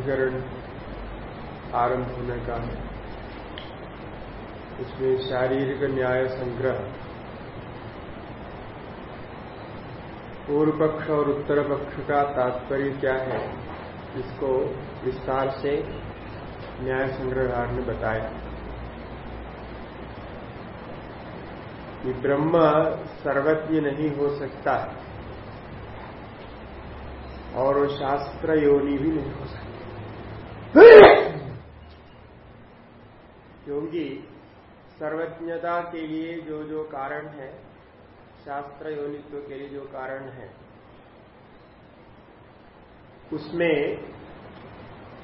अधिकरण आरंभ होने का। है इसमें शारीरिक न्याय संग्रह। पूर्व पक्ष और उत्तर पक्ष का तात्पर्य क्या है? इसको विस्तार से न्याय संग्रहकार ने बताया। कि ब्रह्म सर्वज्ञ नहीं हो सकता और शास्त्र योनि भी नहीं हो सकती क्योंकि सर्वज्ञता के लिए जो जो कारण है शास्त्र योनित्व के लिए जो कारण है, उसमें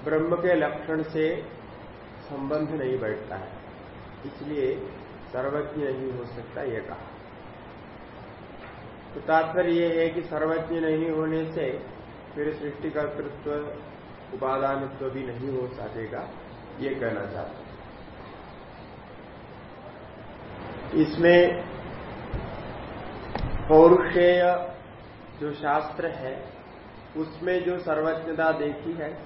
ब्रह्म के लक्षण से संबंध नहीं बैठता है। इसलिए सर्वज्ञ नहीं हो सकता यह कहा। तो तात्पर्य यह है कि सर्वज्ञ नहीं होने से फिर सृष्टि कर्तृत्व उपादानत्व भी नहीं हो सकेगा, ये कहना चाहता इसमें पौरुषेय जो शास्त्र है, उसमें जो सर्वज्ञता देखी है,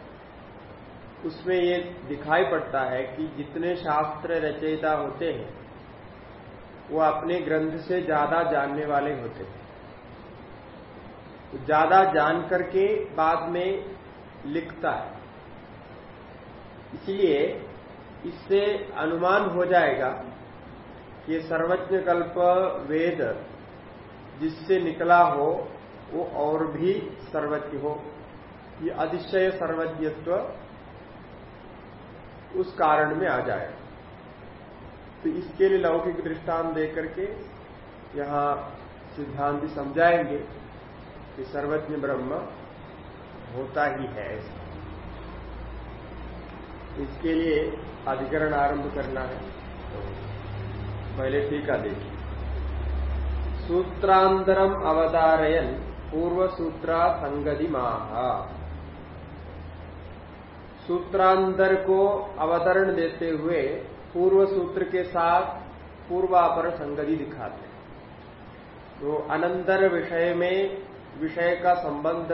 उसमें ये दिखाई पड़ता है कि जितने शास्त्र रचयिता होते हैं, वो अपने ग्रंथ से ज़्यादा जानने वाले होते हैं। ज़्यादा जान करके बाद में लिखता है। इसलिए इससे अनुमान हो जाएगा कि सर्वज्ञ कल्प वेद जिससे निकला हो, वो और भी सर्वज्ञ हो। ये अतिशय सर्वज्ञत्व उस कारण में आ जाए। तो इसके लिए लौकिक दृष्टांत देकर के यहाँ सिद्धांत समझाएँगे कि सर्वज्ञ ब्रह्म होता ही है। इसके लिए अधिकरण आरंभ करना है। पहले टीका देखिए। सूत्रांतरम अवतारयन पूर्व सूत्रा संगति महा सूत्रांतर को अवतरण देते हुए पूर्व सूत्र के साथ पूर्वापर संगति दिखाते हैं। तो अनंतर विषय में विषय का संबंध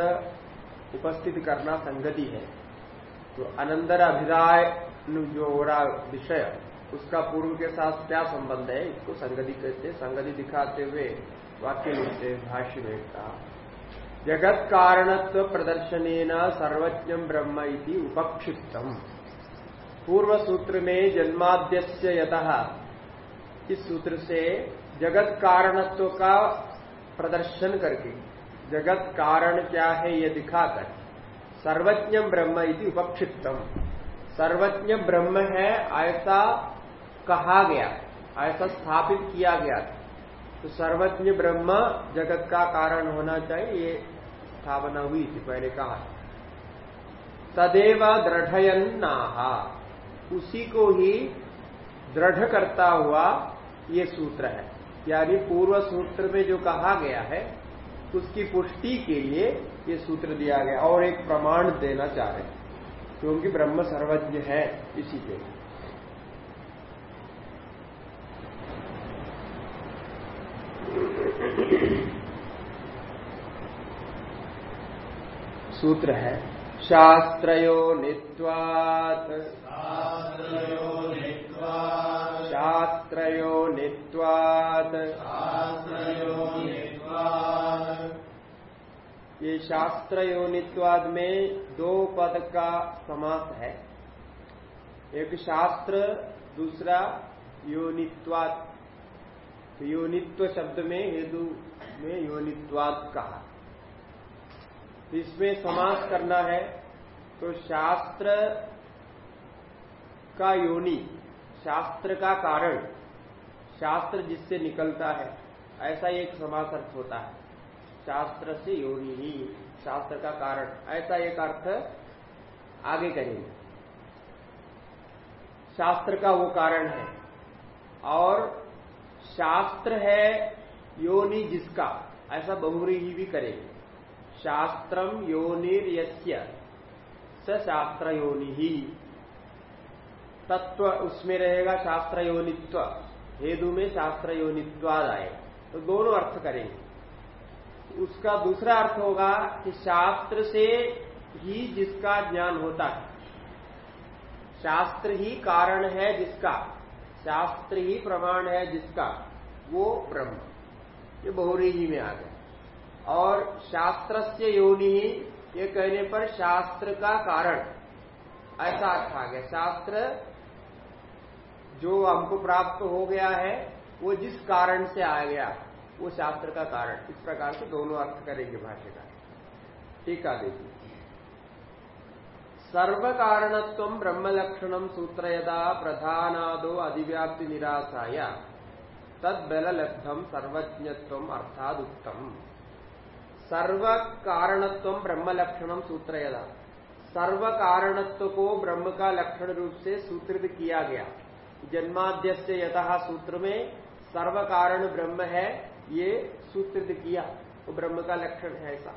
उपस्थित करना संगति है। तो अनंतर अभिधाय जो हो रहा विषय। उसका पूर्व के साथ क्या संबंध है? इसको संगति कहते, संगति दिखाते हुए वाक्य लिखते भाष्य में कहा। जगत कारणत्व प्रदर्शन सर्वज्ञ ब्रह्म इति उपक्षिप्तम। पूर्व सूत्र में जन्माद्यस्य यतः, इस सूत्र से जगत कारणत्व का प्रदर्शन करके, जगत कारण क्या है ये दिखाकर, सर्वज्ञ ब्रह्म इति उपक्षिप्तम। सर्वज्ञ ब्रह्म है, ऐसा कहा गया, ऐसा स्थापित किया गया था। तो सर्वज्ञ ब्रह्म जगत का कारण होना चाहिए, ये स्थापना हुई थी, पहले कहा तदेव दृढ़यन नाहा। उसी को ही दृढ़ करता हुआ ये सूत्र है। यानी पूर्व सूत्र में जो कहा गया है, उसकी पुष्टि के लिए ये सूत्र दिया गया, और एक प्रमाण देना चाह रहे क्योंकि ब्रह्म सर्वज्ञ है इसी के सूत्र है। शास्त्रो नित्वात्। शास्त्रो नित्वात्। ये शास्त्र योनित्वाद में दो पद का समास है। एक शास्त्र दूसरा योनित्वाद योनित्व शब्द में हेतु में योनित्वाद कहा। इसमें समास करना है तो शास्त्र का योनि, शास्त्र का कारण, शास्त्र जिससे निकलता है, ऐसा एक समास अर्थ होता है। शास्त्र से योनि ही, शास्त्र का कारण, ऐसा एक अर्थ आगे करेंगे। शास्त्र का वो कारण है, और शास्त्र है योनि जिसका, ऐसा बहुरी ही भी करेंगे। शास्त्रम योनिर यस्य स शास्त्र योनि ही तत्व उसमें रहेगा शास्त्र योनित्व हेदु में शास्त्र योनित्वाद आएगा तो दोनों अर्थ करेंगे। उसका दूसरा अर्थ होगा कि शास्त्र से ही जिसका ज्ञान होता है। शास्त्र ही कारण है जिसका। शास्त्र ही प्रमाण है जिसका। वो ब्रह्म। ये बहुरी जी में आ गया और शास्त्र से योनि ये कहने पर शास्त्र का कारण। ऐसा अर्थ आ गया। शास्त्र जो हमको प्राप्त हो गया है, वो जिस कारण से आ गया, वो शास्त्र का कारण। इस प्रकार से दोनों अर्थ करेंगे भाष्य का। ठीक है देखिए सर्व कारणत्व ब्रह्म लक्षण सूत्र यदा प्रधानादो अधिव्याप्ति निराशाया तद बल लब्धम सर्वज्ञत्व अर्थात उत्तम सर्व कारणत्व ब्रह्म लक्षण सूत्र यदा सर्व कारणत्व को ब्रह्म का लक्षण रूप से सूत्रित किया गया। जन्माद्य से यथा सूत्र में सर्व कारण ब्रह्म है, ये सूत्रित किया। वो ब्रह्म का लक्षण है ऐसा।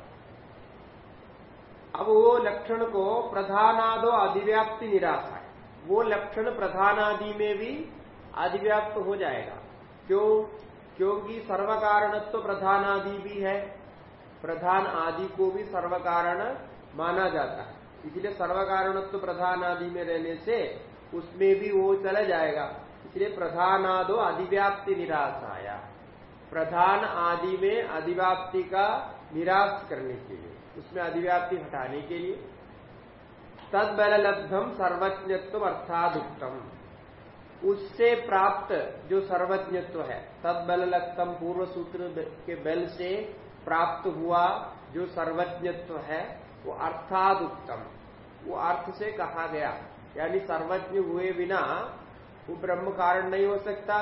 अब वो लक्षण को प्रधानादो अधिव्याप्ति निराशा है। वो लक्षण प्रधानादि में भी अधिव्याप्त हो जाएगा। क्यों? क्योंकि सर्व कारणत्व प्रधानादि भी है। प्रधान आदि को भी सर्वकारण माना जाता है। इसलिए सर्वकारणत्व तो प्रधान आदि में रहने से उसमें भी वो चला जाएगा। इसलिए प्रधानादो अधिव्याप्ति निराश आया प्रधान आदि में अधिव्याप्ति का निराश करने के लिए, उसमें अधिव्याप्ति हटाने के लिए। तद बल सर्वज्ञत्व अर्थात उत्तम उससे प्राप्त जो सर्वज्ञत्व है तद पूर्व सूत्र के बल से प्राप्त हुआ जो सर्वज्ञत्व है, वो अर्थात उत्तम। वो अर्थ से कहा गया, यानी सर्वज्ञ हुए बिना वो ब्रह्म कारण नहीं हो सकता।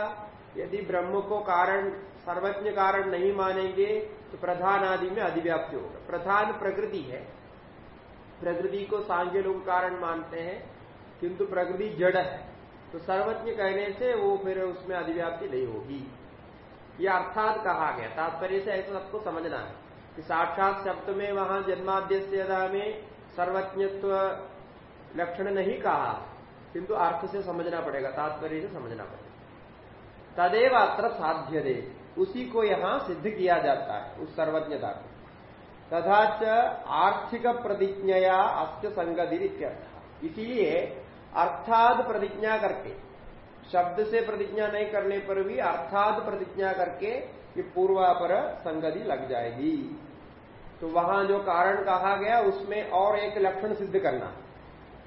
यदि ब्रह्म को कारण, सर्वज्ञ कारण नहीं मानेंगे तो प्रधान आदि में अधिव्याप्ति होगा। प्रधान प्रकृति है। प्रकृति को सांख्य लोग कारण मानते हैं, किंतु प्रकृति जड़ है। तो सर्वज्ञ कहने से वो फिर उसमें अधिव्याप्ति नहीं होगी। यह अर्थात कहा गया, तात्पर्य से ऐसा सबको समझना है कि साक्षात शब्द में वहाँ जन्माद्यदा में सर्वज्ञत्व लक्षण नहीं कहा, किंतु अर्थ से समझना पड़ेगा, तात्पर्य से समझना पड़ेगा। तदेव अत्र साध्य दे उसी को यहाँ सिद्ध किया जाता है, उस सर्वज्ञता को। तथा च आर्थिक प्रतिज्ञया अस्त संगति इसीलिए अर्थात प्रतिज्ञा करके शब्द से प्रतिज्ञा नहीं करने पर भी अर्थात प्रतिज्ञा करके ये पूर्वापर संगति लग जाएगी। तो वहाँ जो कारण कहा गया, उसमें और एक लक्षण सिद्ध करना।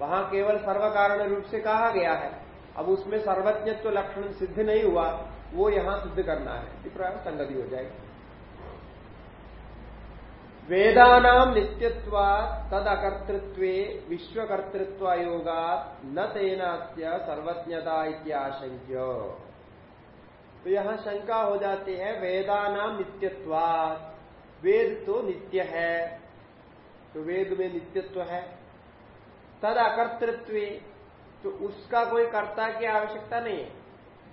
वहाँ केवल सर्व कारण रूप से कहा गया है। अब उसमें सर्वज्ञत्व लक्षण सिद्ध नहीं हुआ, वो यहाँ सिद्ध करना है। संगति हो जाएगी। वेदानाम नित्यत्वा तद अकर्तृत्व विश्वकर्तृत्व योगा न तेना सर्वज्ञता इत्याशंक्य। तो यहाँ शंका हो जाती है, वेदानाम नित्यत्वा वेद तो नित्य है तो वेद में नित्यत्व है। तद अकर्तृत्व तो उसका कोई कर्ता की आवश्यकता नहीं है।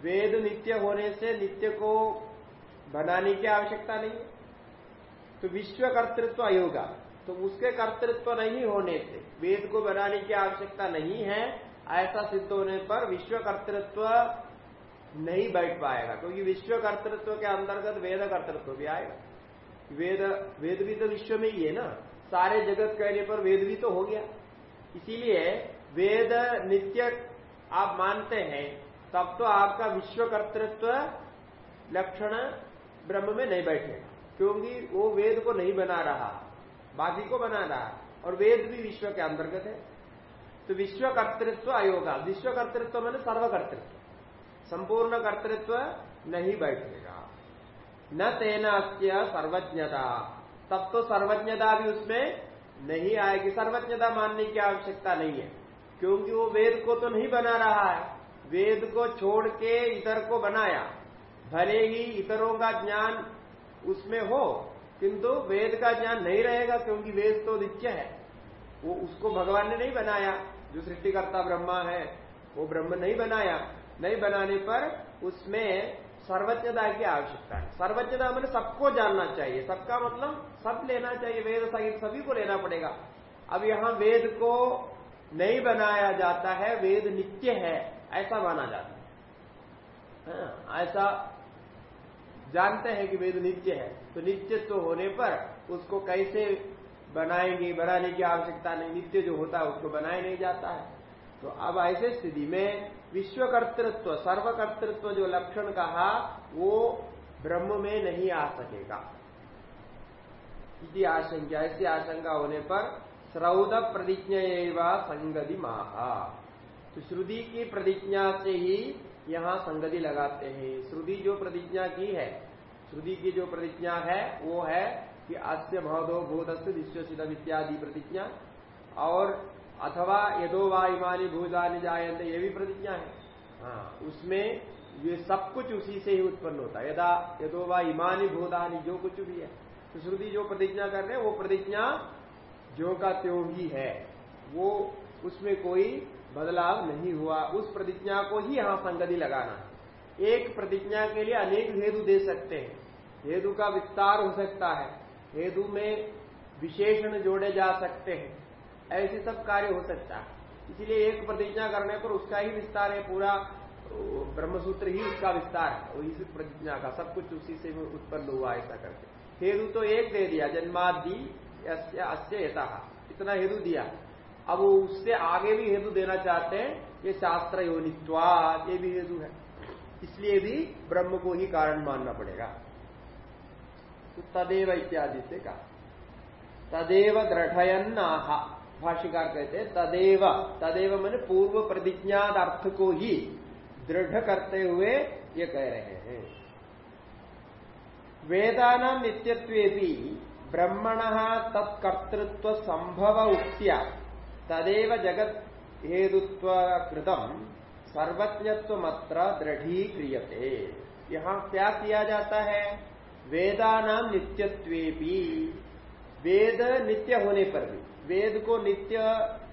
वेद नित्य होने से नित्य को बनाने की आवश्यकता नहीं है। तो विश्व कर्तृत्व अयोगा तो उसके कर्तृत्व नहीं होने से, वेद को बनाने की आवश्यकता नहीं है, ऐसा सिद्ध होने पर विश्व कर्तृत्व नहीं बैठ पाएगा, क्योंकि विश्व कर्तृत्व के अंतर्गत वेद कर्तृत्व भी आएगा। वेद वेद भी तो विश्व में ही है ना, सारे जगत कहने पर वेद भी तो हो गया। इसीलिए वेद नित्य आप मानते हैं, तब तो आपका विश्व कर्तृत्व लक्षण ब्रह्म में नहीं बैठेगा। क्योंकि वो वेद को नहीं बना रहा, बाकी को बना रहा। और वेद भी विश्व के अंतर्गत है। तो विश्व कर्तृत्व अयोगा विश्व कर्तृत्व मैंने सर्वकर्तृत्व। संपूर्ण कर्तृत्व नहीं बैठेगा। न तेना सर्वज्ञता। तब तो सर्वज्ञता भी उसमें नहीं आएगी। सर्वज्ञता मानने की आवश्यकता नहीं है। क्योंकि वो वेद को तो नहीं बना रहा है। वेद को छोड़ के इतर को बनाया। भले ही इतरों का ज्ञान उसमें हो किंतु वेद का ज्ञान नहीं रहेगा क्योंकि वेद तो नित्य है। वो उसको भगवान ने नहीं बनाया जो सृष्टिकर्ता ब्रह्मा है वो ब्रह्म नहीं बनाया। नहीं बनाने पर उसमें सर्वज्ञता की आवश्यकता है। सर्वज्ञता मैंने सबको जानना चाहिए। सबका मतलब सब लेना चाहिए। वेद संगीत सभी को लेना पड़ेगा। अब यहाँ वेद को नहीं बनाया जाता है वेद नित्य है ऐसा माना जाता है। हाँ, ऐसा जानते हैं कि वेद नित्य है तो नित्यत्व तो होने पर उसको कैसे बनाएँगे, बनाने की आवश्यकता नहीं, नित्य जो होता है उसको बनाया नहीं जाता है। तो अब ऐसे स्थिति में विश्वकर्तृत्व, सर्वकर्तृत्व जो लक्षण कहा, वो ब्रह्म में नहीं आ सकेगा। इति आशंका ऐसी आशंका होने पर श्रौद प्रतिज्ञा एवं संगति माहा। तो श्रुति की प्रतिज्ञा से ही यहाँ संगति लगाते हैं। श्रुति जो प्रतिज्ञा की है, श्रुति की जो प्रतिज्ञा है, वो है कि अस्य भवदो भूतस्थ विश्वसित इत्यादि प्रतिज्ञा। और अथवा यदो वा इमानी भूतानि जायंत ये भी प्रतिज्ञा है। हाँ उसमें ये सब कुछ उसी से ही उत्पन्न होता है। यदा यदो वा इमानी भूतानि जो कुछ भी है तो श्रुति जो प्रतिज्ञा कर रहे हैं, वो प्रतिज्ञा जो का त्यों ही है, वो उसमें कोई बदलाव नहीं हुआ। उस प्रतिज्ञा को ही यहाँ संगति लगाना। एक प्रतिज्ञा के लिए अनेक हेतु दे सकते हैं। हेतु का विस्तार हो सकता है। हेतु में विशेषण जोड़े जा सकते हैं। ऐसे सब कार्य हो सकता है। इसलिए एक प्रतिज्ञा करने पर उसका ही विस्तार है, पूरा ब्रह्मसूत्र ही उसका विस्तार है। इस प्रतिज्ञा का, सब कुछ उसी से उत्पन्न हुआ ऐसा करके। हेतु तो एक दे दिया, जन्मादि अस्य यथा इतना हेतु दिया। अब वो उससे आगे भी हेतु देना चाहते हैं, ये शास्त्र योनित्वा, ये भी हेतु है। इसलिए भी ब्रह्म को ही कारण मानना पड़ेगा। तो तदेव इत्यादि से कहा। तदेव दृढ़यन आहा भाष्यकार कहते हैं, तदेव तदेव मैंने पूर्व प्रतिज्ञात अर्थ को ही दृढ़ करते हुए ये कह रहे हैं। वेदान नित्यत्व भी ब्रह्मण तत्कर्तृत्व संभव उक्त्या। तदेव जगत हेतुत्व कृतम सर्वज्ञत्व मत्र यहाँ क्या किया जाता है? वेदानाम नित्यत्वे वेद नित्य होने पर भी, वेद को नित्य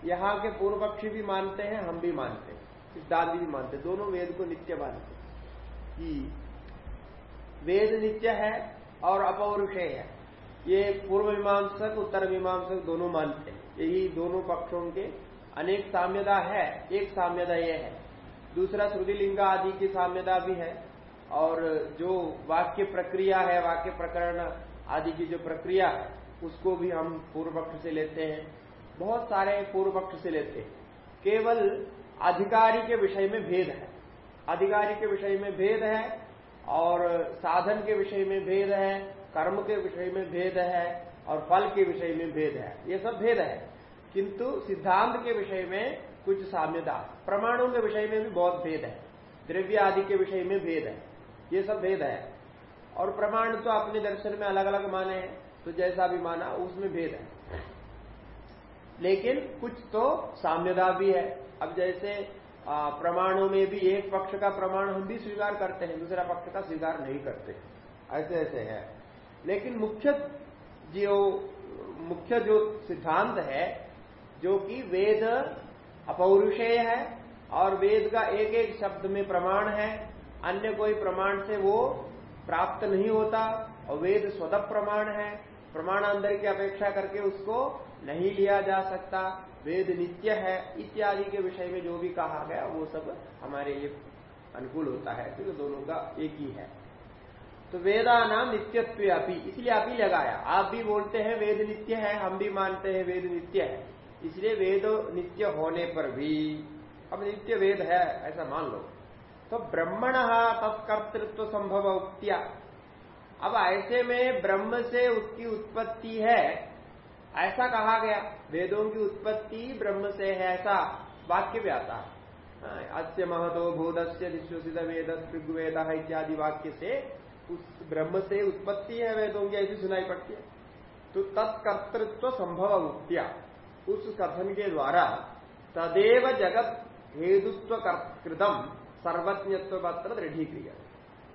यहाँ के पूर्व पक्षी भी मानते हैं, हम भी मानते हैं, सिद्धांत भी मानते हैं, दोनों वेद को नित्य मानते कि वेद नित्य है और अपौरुषेय है। ये पूर्व मीमांसक, उत्तर मीमांसक दोनों मानते हैं। यही दोनों पक्षों के अनेक साम्यता है। एक साम्यता यह है। दूसरा श्रुतिलिंगा आदि की साम्यता भी है और जो वाक्य प्रक्रिया है, वाक्य प्रकरण आदि की जो प्रक्रिया है उसको भी हम पूर्व पक्ष से लेते हैं। बहुत सारे पूर्व पक्ष से लेते हैं। केवल अधिकारी के विषय में भेद है। अधिकारी के विषय में भेद है और साधन के विषय में भेद है, कर्म के विषय में भेद है और फल के विषय में भेद है। ये सब भेद है। किंतु सिद्धांत के विषय में कुछ साम्यता, प्रमाणों के विषय में भी बहुत भेद है। द्रव्य आदि के विषय में भेद है। ये सब भेद है। और प्रमाण तो अपने दर्शन में अलग अलग माने हैं तो जैसा भी माना, उसमें भेद है। लेकिन कुछ तो साम्यता भी है। अब जैसे प्रमाणों में भी एक पक्ष का प्रमाण हम भी स्वीकार करते हैं, दूसरा पक्ष का स्वीकार नहीं करते। ऐसे ऐसे है। लेकिन मुख्य जो मुख्य जो सिद्धांत है, जो कि वेद अपौरुषेय है और वेद का एक एक शब्द में प्रमाण है, अन्य कोई प्रमाण से वो प्राप्त नहीं होता और वेद स्वतः प्रमाण है, प्रमाणांतर की अपेक्षा करके उसको नहीं लिया जा सकता। वेद नित्य है, इत्यादि के विषय में जो भी कहा गया, वो सब हमारे लिए अनुकूल होता है तो दोनों का एक ही है। तो वेदा नाम नित्यत्व अपी। इसलिए अभी लगाया। आप भी बोलते हैं वेद नित्य है, हम भी मानते हैं वेद नित्य है। इसलिए वेद नित्य होने पर भी, अब नित्य वेद है, ऐसा मान लो। तो ब्रह्मण तत्कर्तृत्व संभव उक्तिया। अब ऐसे में ब्रह्म से उसकी उत्पत्ति है, ऐसा कहा गया। वेदों की उत्पत्ति ब्रह्म से है, ऐसा वाक्य भी आता। है अस्य महतो भूतस्य विश्वसित वेद, ऋग्वेद इत्यादि वाक्य से ब्रह्म से उत्पत्ति है, वेदों की ऐसी सुनाई पड़ती है। तो तत्कर्तृत्व संभव उक्तिया। उस कथन के द्वारा तदेव जगत हेतुत्व कृतम सर्वज्ञत्व पत्र दृढ़ीक्रिय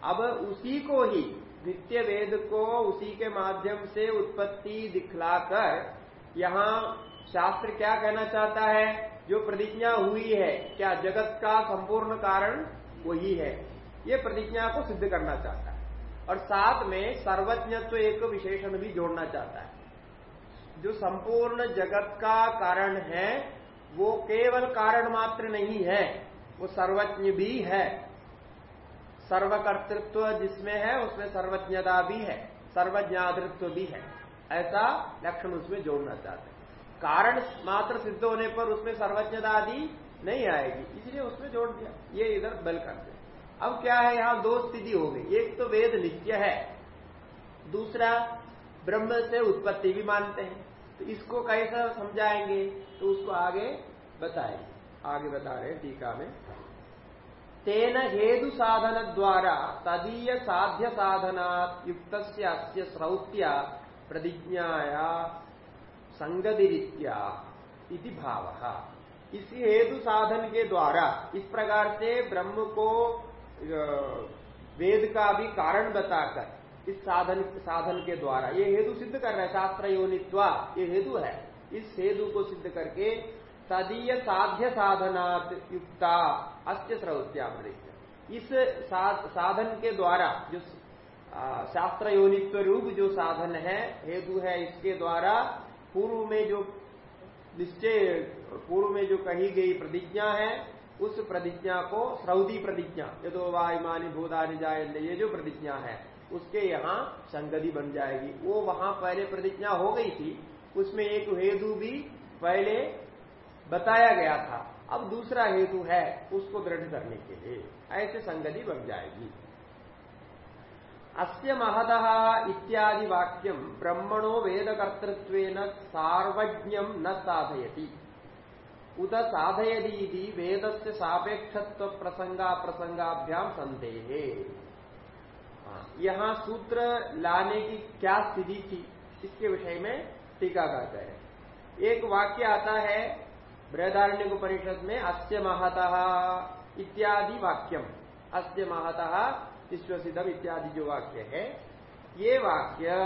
अब उसी को ही नित्य वेद को उसी के माध्यम से उत्पत्ति दिखलाकर यहाँ शास्त्र क्या कहना चाहता है? जो प्रतिज्ञा हुई है, क्या जगत का संपूर्ण कारण वही है? ये प्रतिज्ञा को सिद्ध करना चाहता है। और साथ में सर्वज्ञत्व एक विशेषण भी जोड़ना चाहता है। जो संपूर्ण जगत का कारण है, वो केवल कारण मात्र नहीं है, वो सर्वज्ञ भी है। सर्वकर्तृत्व जिसमें है, उसमें सर्वज्ञता भी है, सर्वज्ञातृत्व भी है। ऐसा लक्षण उसमें जोड़ना चाहते हैं। कारण मात्र सिद्ध होने पर उसमें सर्वज्ञता आदि नहीं आएगी, इसलिए उसमें जोड़ दिया। ये इधर बल करते अब क्या है यहाँ दो स्थिति हो गई। एक तो वेद नित्य है, दूसरा ब्रह्म से उत्पत्ति भी मानते हैं। तो इसको कैसा समझाएँगे? तो उसको आगे बताएँगे। आगे बता रहे टीका में। तेन हेतु साधन द्वारा तदीय साध्य साधना युक्त श्रौत्या प्रतिज्ञाया संगतिरित्या इति भाव। इस हेतु साधन के द्वारा इस प्रकार से ब्रह्म को वेद का भी कारण बताकर इस साधन साधन के द्वारा। ये हेतु सिद्ध कर रहे शास्त्र योनित्वा ये हेतु है। इस हेतु को सिद्ध करके तदीय साध्य साधनात् युक्ता, अस्य श्रौत्या इस साधन के द्वारा, जो शास्त्र योनित्व रूप जो साधन है, हेतु है इसके द्वारा, पूर्व में जो निश्चय, पूर्व में जो कही गई प्रतिज्ञा है उस प्रतिज्ञा को श्रौदी प्रतिज्ञा, यदो वायुमानी भूदानी जाए ये जो प्रतिज्ञा है, उसके यहाँ संगति बन जाएगी। वो वहाँ पहले प्रतिज्ञा हो गई थी, उसमें एक हेतु भी पहले बताया गया था। अब दूसरा हेतु है उसको दृढ़ करने के लिए, ऐसे संगति बन जाएगी। अस्य महद इत्यादि वाक्यम ब्रह्मणो वेदकर्तृत्व सार्वज्ञम न साधयति। उद साधयती वेद से सापेक्षत्व प्रसंगा प्रसंगाभ्याम संदेहे यहाँ सूत्र लाने की क्या स्थिति थी, इसके विषय में टीका कहते हैं। एक वाक्य आता है बृहदारण्य परिषद में, अस्य महतः इत्यादि वाक्यम। अस्य महतः विश्वसिदम इत्यादि जो वाक्य है, ये वाक्य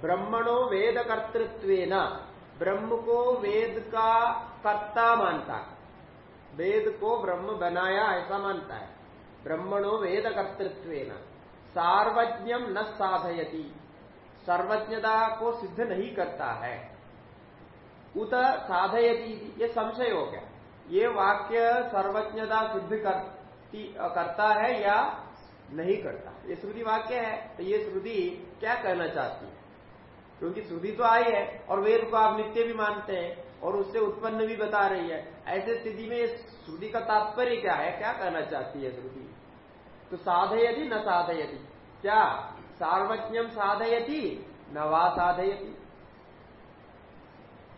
ब्रह्मणो वेद कर्तृत्व ब्रह्म को वेद का कर्ता मानता है। वेद को ब्रह्म बनाया ऐसा मानता है। ब्रह्मणो वेद कर्तृत्व सार्वज्ञम न साधयती। सर्वज्ञता को सिद्ध नहीं करता है। उत साधयती ये संशय हो गया। ये वाक्य सर्वज्ञता सिद्ध करती, करता है या नहीं करता? ये श्रुति वाक्य है तो ये श्रुति क्या कहना चाहती है? क्योंकि श्रुति तो आई है और वेद को आप नित्य भी मानते हैं और उससे उत्पन्न भी बता रही है। ऐसे स्थिति में श्रुति का तात्पर्य क्या है? क्या कहना चाहती है श्रुति तो साधयति न साधयति। क्या? सार्वज्ञम साधयति, न वा साधयति।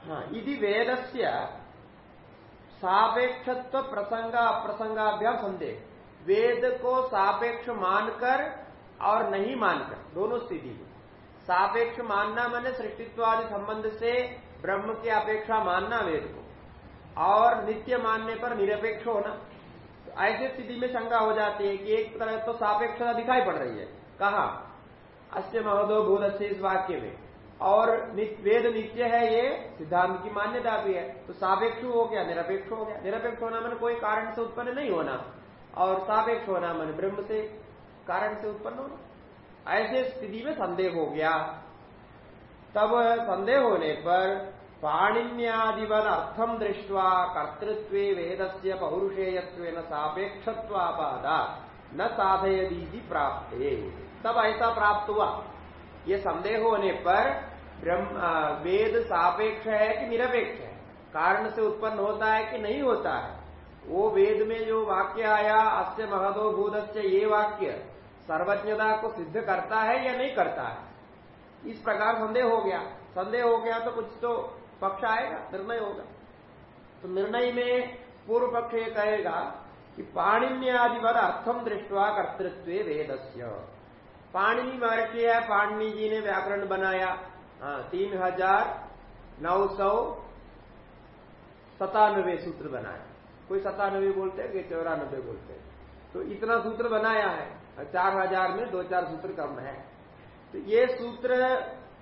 हाँ यदि वेद से सापेक्षत्व प्रसंग अप्रसंगाभ्याम संदेह। वेद को सापेक्ष मानकर और नहीं मानकर, दोनों स्थिति में सापेक्ष मानना मैंने सृष्टित्वादि संबंध से ब्रह्म की अपेक्षा मानना वेद को। और नित्य मानने पर निरपेक्ष होना। तो ऐसी स्थिति में शंका हो जाती है कि एक तरह तो सापेक्षता दिखाई पड़ रही है। कहा? अस्य महोदय भूत अच्छे इस वाक्य में। और वेद नित्य है ये, सिद्धांत की मान्यता भी है। तो सापेक्ष हो गया, निरपेक्ष हो गया। निरपेक्ष होना मैंने कोई कारण से उत्पन्न नहीं होना। और सापेक्ष होना मन ब्रह्म से कारण से उत्पन्न होना। ऐसे स्थिति में संदेह हो गया। तब संदेह होने पर पाणिन्यादिवन अर्थम दृष्टवा कर्तृत्व वेद से पौरुषेयत्व सापेक्षत्वापादा न साधयदी प्राप्त। तब ऐसा प्राप्त हुआ। ये संदेह होने पर ब्रह्म वेद सापेक्ष है कि निरपेक्ष है? कारण से उत्पन्न होता है कि नहीं होता है? वो वेद में जो वाक्य आया, अस्य महदो भूतस्य ये वाक्य सर्वज्ञता को सिद्ध करता है या नहीं करता है? इस प्रकार संदेह हो गया। संदेह हो गया तो कुछ तो पक्ष आएगा, निर्णय होगा। तो निर्णय में पूर्व पक्ष ये कहेगा कि पाणिन्यादिवद अर्थम दृष्टवा कर्तृत्व वेदस्य। पाणिनि महर्षि है पाणिनि जी ने व्याकरण बनाया। हाँ तीन हज़ार नौ सौ सतानवे सूत्र बनाया कोई सतानबे बोलते हैं कोई चौरानबे बोलते हैं? तो इतना सूत्र बनाया है। चार हज़ार में दो चार सूत्र कम है। तो ये सूत्र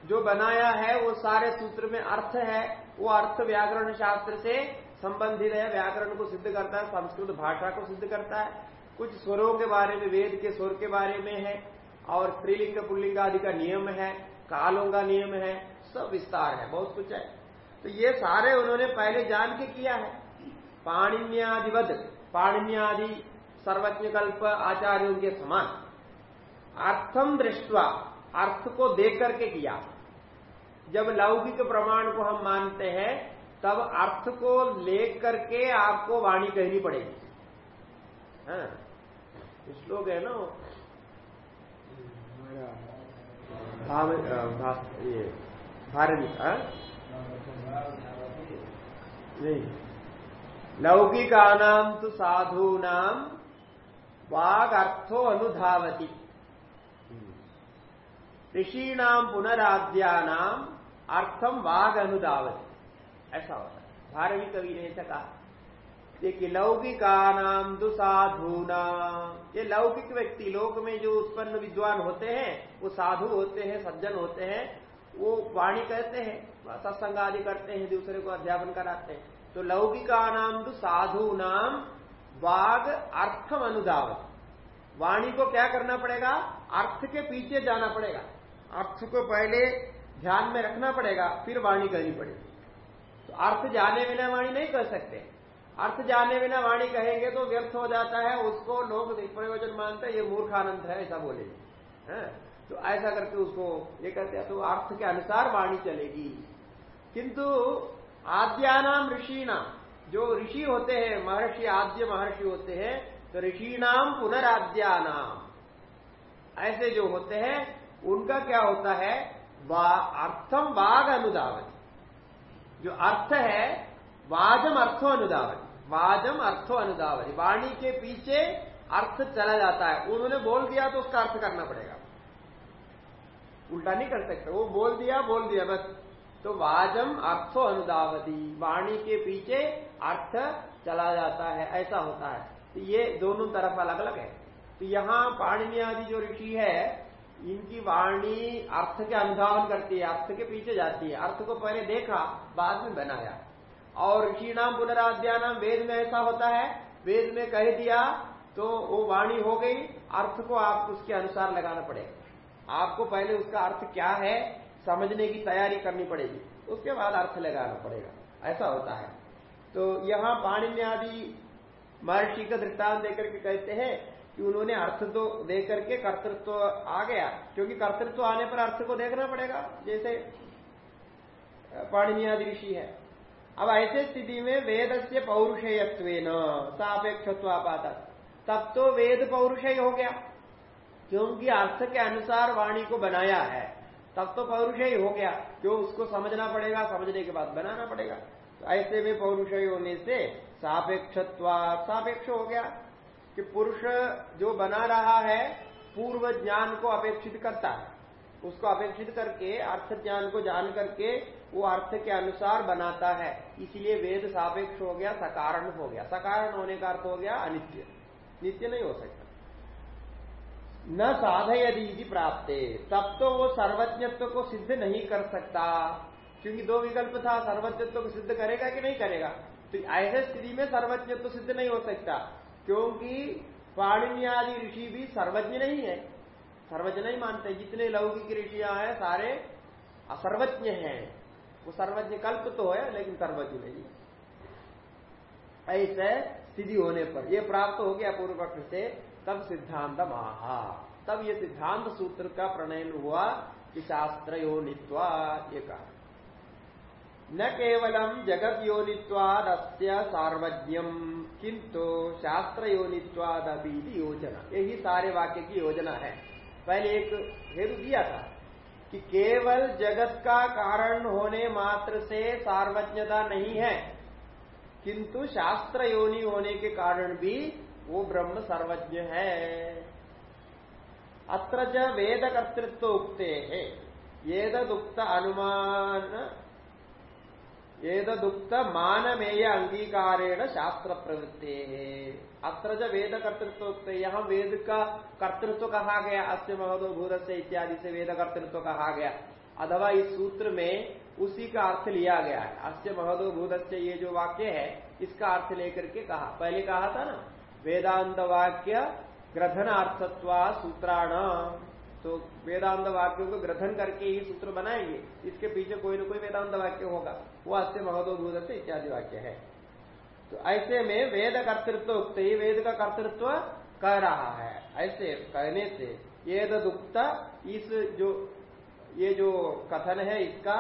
जो बनाया है, वो सारे सूत्र में अर्थ है। वो अर्थ व्याकरण शास्त्र से संबंधित है। व्याकरण को सिद्ध करता है, संस्कृत भाषा को सिद्ध करता है। कुछ स्वरों के बारे में, वेद के स्वर के बारे में है। और स्त्रीलिंग, पुल्लिंग आदि का नियम है, कालों का नियम है, सब विस्तार है, बहुत कुछ है। तो ये सारे उन्होंने पहले जान के किया है। पाणिन्यादिवद, पाणिन्यादि सर्वज्ञ कल्प आचार्यों के समान। अर्थम दृष्टवा अर्थ को देख करके किया। जब लौकिक प्रमाण को हम मानते हैं तब अर्थ को लेकर करके आपको वाणी कहनी पड़ेगी। हाँ। श्लोक है ना भाव ये हाँ? नहीं। लौकिका नाम तो साधु नाम वाग अर्थो अनुधावती ऋषिणाम पुनराद्यानाम अर्थम वाग अनुधावती ऐसा होता है। भारवी कवि ने ऐसा कहा। देखिए लौकिका नाम दुसाधुना ये लौकिक व्यक्ति लोक में जो उत्पन्न विद्वान होते हैं वो साधु होते हैं सज्जन होते हैं वो वाणी कहते हैं सत्संग आदि करते हैं दूसरे को अध्यापन कराते हैं। तो लौकिका नाम तो साधु नाम वाग अर्थम अनुदावत। वाणी को क्या करना पड़ेगा? अर्थ के पीछे जाना पड़ेगा। अर्थ को पहले ध्यान में रखना पड़ेगा, फिर वाणी करनी पड़ेगी। तो अर्थ जाने बिना वाणी नहीं कर सकते। अर्थ जाने बिना वाणी कहेंगे तो व्यर्थ हो जाता है, उसको लोग प्रयोजन मानते हैं, ये मूर्खानंद है, ऐसा बोलेंगे। है? तो ऐसा करके उसको ये कहते हैं तो अर्थ के अनुसार वाणी चलेगी। किंतु आद्यानाम ऋषि नाम जो ऋषि होते हैं, महर्षि, आद्य महर्षि होते हैं तो ऋषि नाम पुनराद्यानाम। ऐसे जो होते हैं, उनका क्या होता है? अर्थम वाग अनुदावती। जो अर्थ है, वाजम अर्थो अनुदावती। वाजम अर्थो अनुदावरी वाणी के पीछे अर्थ चला जाता है। उन्होंने बोल दिया तो उसका अर्थ करना पड़ेगा। उल्टा नहीं कर सकते। वो बोल दिया बोल दिया, बस। तो वाजम अर्थो अनुदावती। वाणी के पीछे अर्थ चला जाता है, ऐसा होता है। तो ये दोनों तरफ़ अलग अलग है। तो यहाँ पाणिनी आदि जो ऋषि है, इनकी वाणी अर्थ के अनुधावन करती है, अर्थ के पीछे जाती है। अर्थ को पहले देखा, बाद में बनाया। और ऋषि नाम पुनराध्यानाम वेद में ऐसा होता है, वेद में कह दिया तो वो वाणी हो गई, अर्थ को आप उसके अनुसार लगाना पड़ेगा। आपको पहले उसका अर्थ क्या है, समझने की तैयारी करनी पड़ेगी। उसके बाद अर्थ लगाना पड़ेगा। ऐसा होता है। तो यहाँ पाणिन्य आदि महर्षि का दृष्टान देकर के कहते हैं कि उन्होंने अर्थ तो देकर के कर्तृत्व तो आ गया, क्योंकि कर्तृत्व तो आने पर अर्थ को देखना पड़ेगा, जैसे पाणिनी आदि ऋषि है। अब ऐसे स्थिति में वेद से पौरुषेयत्व सापेक्षत्वापात तब तो वेद पौरुषेय हो गया, क्योंकि अर्थ के अनुसार वाणी को बनाया है। तब तो पौरुषेय हो गया क्यों उसको समझना पड़ेगा, समझने के बाद बनाना पड़ेगा। तो ऐसे में पौरुषेय होने से सापेक्षत्वा, सापेक्ष हो गया कि पुरुष जो बना रहा है, पूर्व ज्ञान को अपेक्षित करता है। उसको अपेक्षित करके, अर्थ ज्ञान को जान करके, वो अर्थ के अनुसार बनाता है। इसलिए वेद सापेक्ष हो गया, सकारण हो गया। सकारण होने का अर्थ हो गया अनित्य। नित्य नहीं हो सकता। न साधयदि प्राप्त, तब तो वो सर्वज्ञत्व को सिद्ध नहीं कर सकता। क्योंकि दो विकल्प था, सर्वज्ञत्व को सिद्ध करेगा कि नहीं करेगा? तो ऐसे स्थिति में सर्वज्ञत्व सिद्ध नहीं हो सकता, क्योंकि पाणिन्यादि ऋषि भी सर्वज्ञ नहीं है। सर्वज्ञ नहीं मानते, जितने लौकिक ऋषियाँ हैं, सारे असर्वज्ञ हैं। वो सर्वज्ञ कल्प तो है, लेकिन सर्वज्ञ नहीं। ऐसे स्थिति होने पर यह प्राप्त हो गया पूर्व पक्ष से, तब सिद्धांत महा तब ये सिद्धांत सूत्र का प्रणयन हुआ कि शास्त्र योनित्वा ये कहा। न केवलम जगत योनिवाद सार्वज्ञम किंतु शास्त्र योनित्वाद योजना। यही सारे वाक्य की योजना है। पहले एक हेतु दिया था कि केवल जगत का कारण होने मात्र से सार्वज्ञता नहीं है किंतु शास्त्र योनि होने के कारण भी वो ब्रह्म सर्वज्ञ है। अत्र वेद कर्तृत्व उक्ते है। दुक्त अनुमान दुक्त मानमेय अंगीकारेण शास्त्र प्रवृत्ते अत्र ज वेद कर्तृत्व यहाँ वेद का कर्तृत्व कहा गया अस्य महोदो भूरस्य इत्यादि से वेद कर्तृत्व कहा गया अथवा इस सूत्र में उसी का अर्थ लिया गया है। अस्य महोदो भूरस्य ये जो वाक्य है, इसका अर्थ लेकर के कहा। पहले कहा था ना वेदांत वाक्य ग्रथनार्थत्वा सूत्राण तो वेदांत वाक्यों को ग्रथन करके ही सूत्र बनाएँगे, इसके पीछे कोई ना कोई वेदांत वाक्य होगा। वो अस्य महोदो भूत इत्यादि वाक्य है। तो ऐसे में वेद कर्तृत्व उक्त ही वेद का कर्तृत्व कह रहा है। ऐसे कहने से ये दुक्त, इस जो, ये जो कथन है, इसका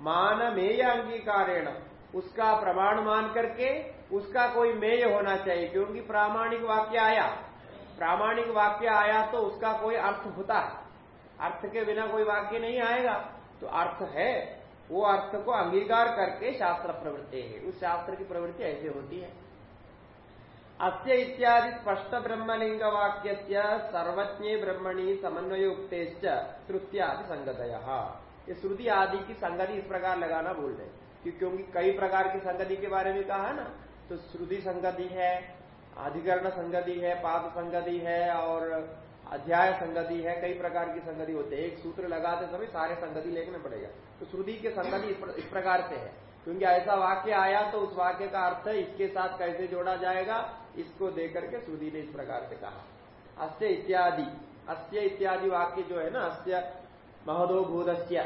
मानमेय अंगीकारेण उसका प्रमाण मान करके उसका कोई मेय होना चाहिए, क्योंकि प्रामाणिक वाक्य आया। प्रामाणिक वाक्य आया तो उसका कोई अर्थ होता है। अर्थ के बिना कोई वाक्य नहीं आएगा। तो अर्थ है, वो अर्थ को अंगीकार करके शास्त्र प्रवृत्ति है। उस शास्त्र की प्रवृत्ति ऐसे होती है। अस्य इत्यादि स्पष्ट ब्रह्मलिंग वाक्य सर्वज्ञ ब्रह्मणी समन्वयुक्त श्रुत्यादि संगतय। ये श्रुति आदि की संगति इस प्रकार लगाना बोल रहे क्योंकि कई प्रकार की संगति के बारे में कहा ना तो श्रुति संगति है, अधिकरण संगति है, पाद संगति है, और अध्याय संगति है, कई प्रकार की संगति होते हैं। एक सूत्र लगाते समय सारे संगति लेना पड़ेगा। तो श्रुति के संगति इस प्रकार से है। क्योंकि ऐसा वाक्य आया तो उस वाक्य का अर्थ इसके साथ कैसे जोड़ा जाएगा, इसको देकर के श्रुति ने इस प्रकार से कहा। अस्य इत्यादि। अस्य इत्यादि वाक्य जो है ना, अस्य महोदो भूदस्य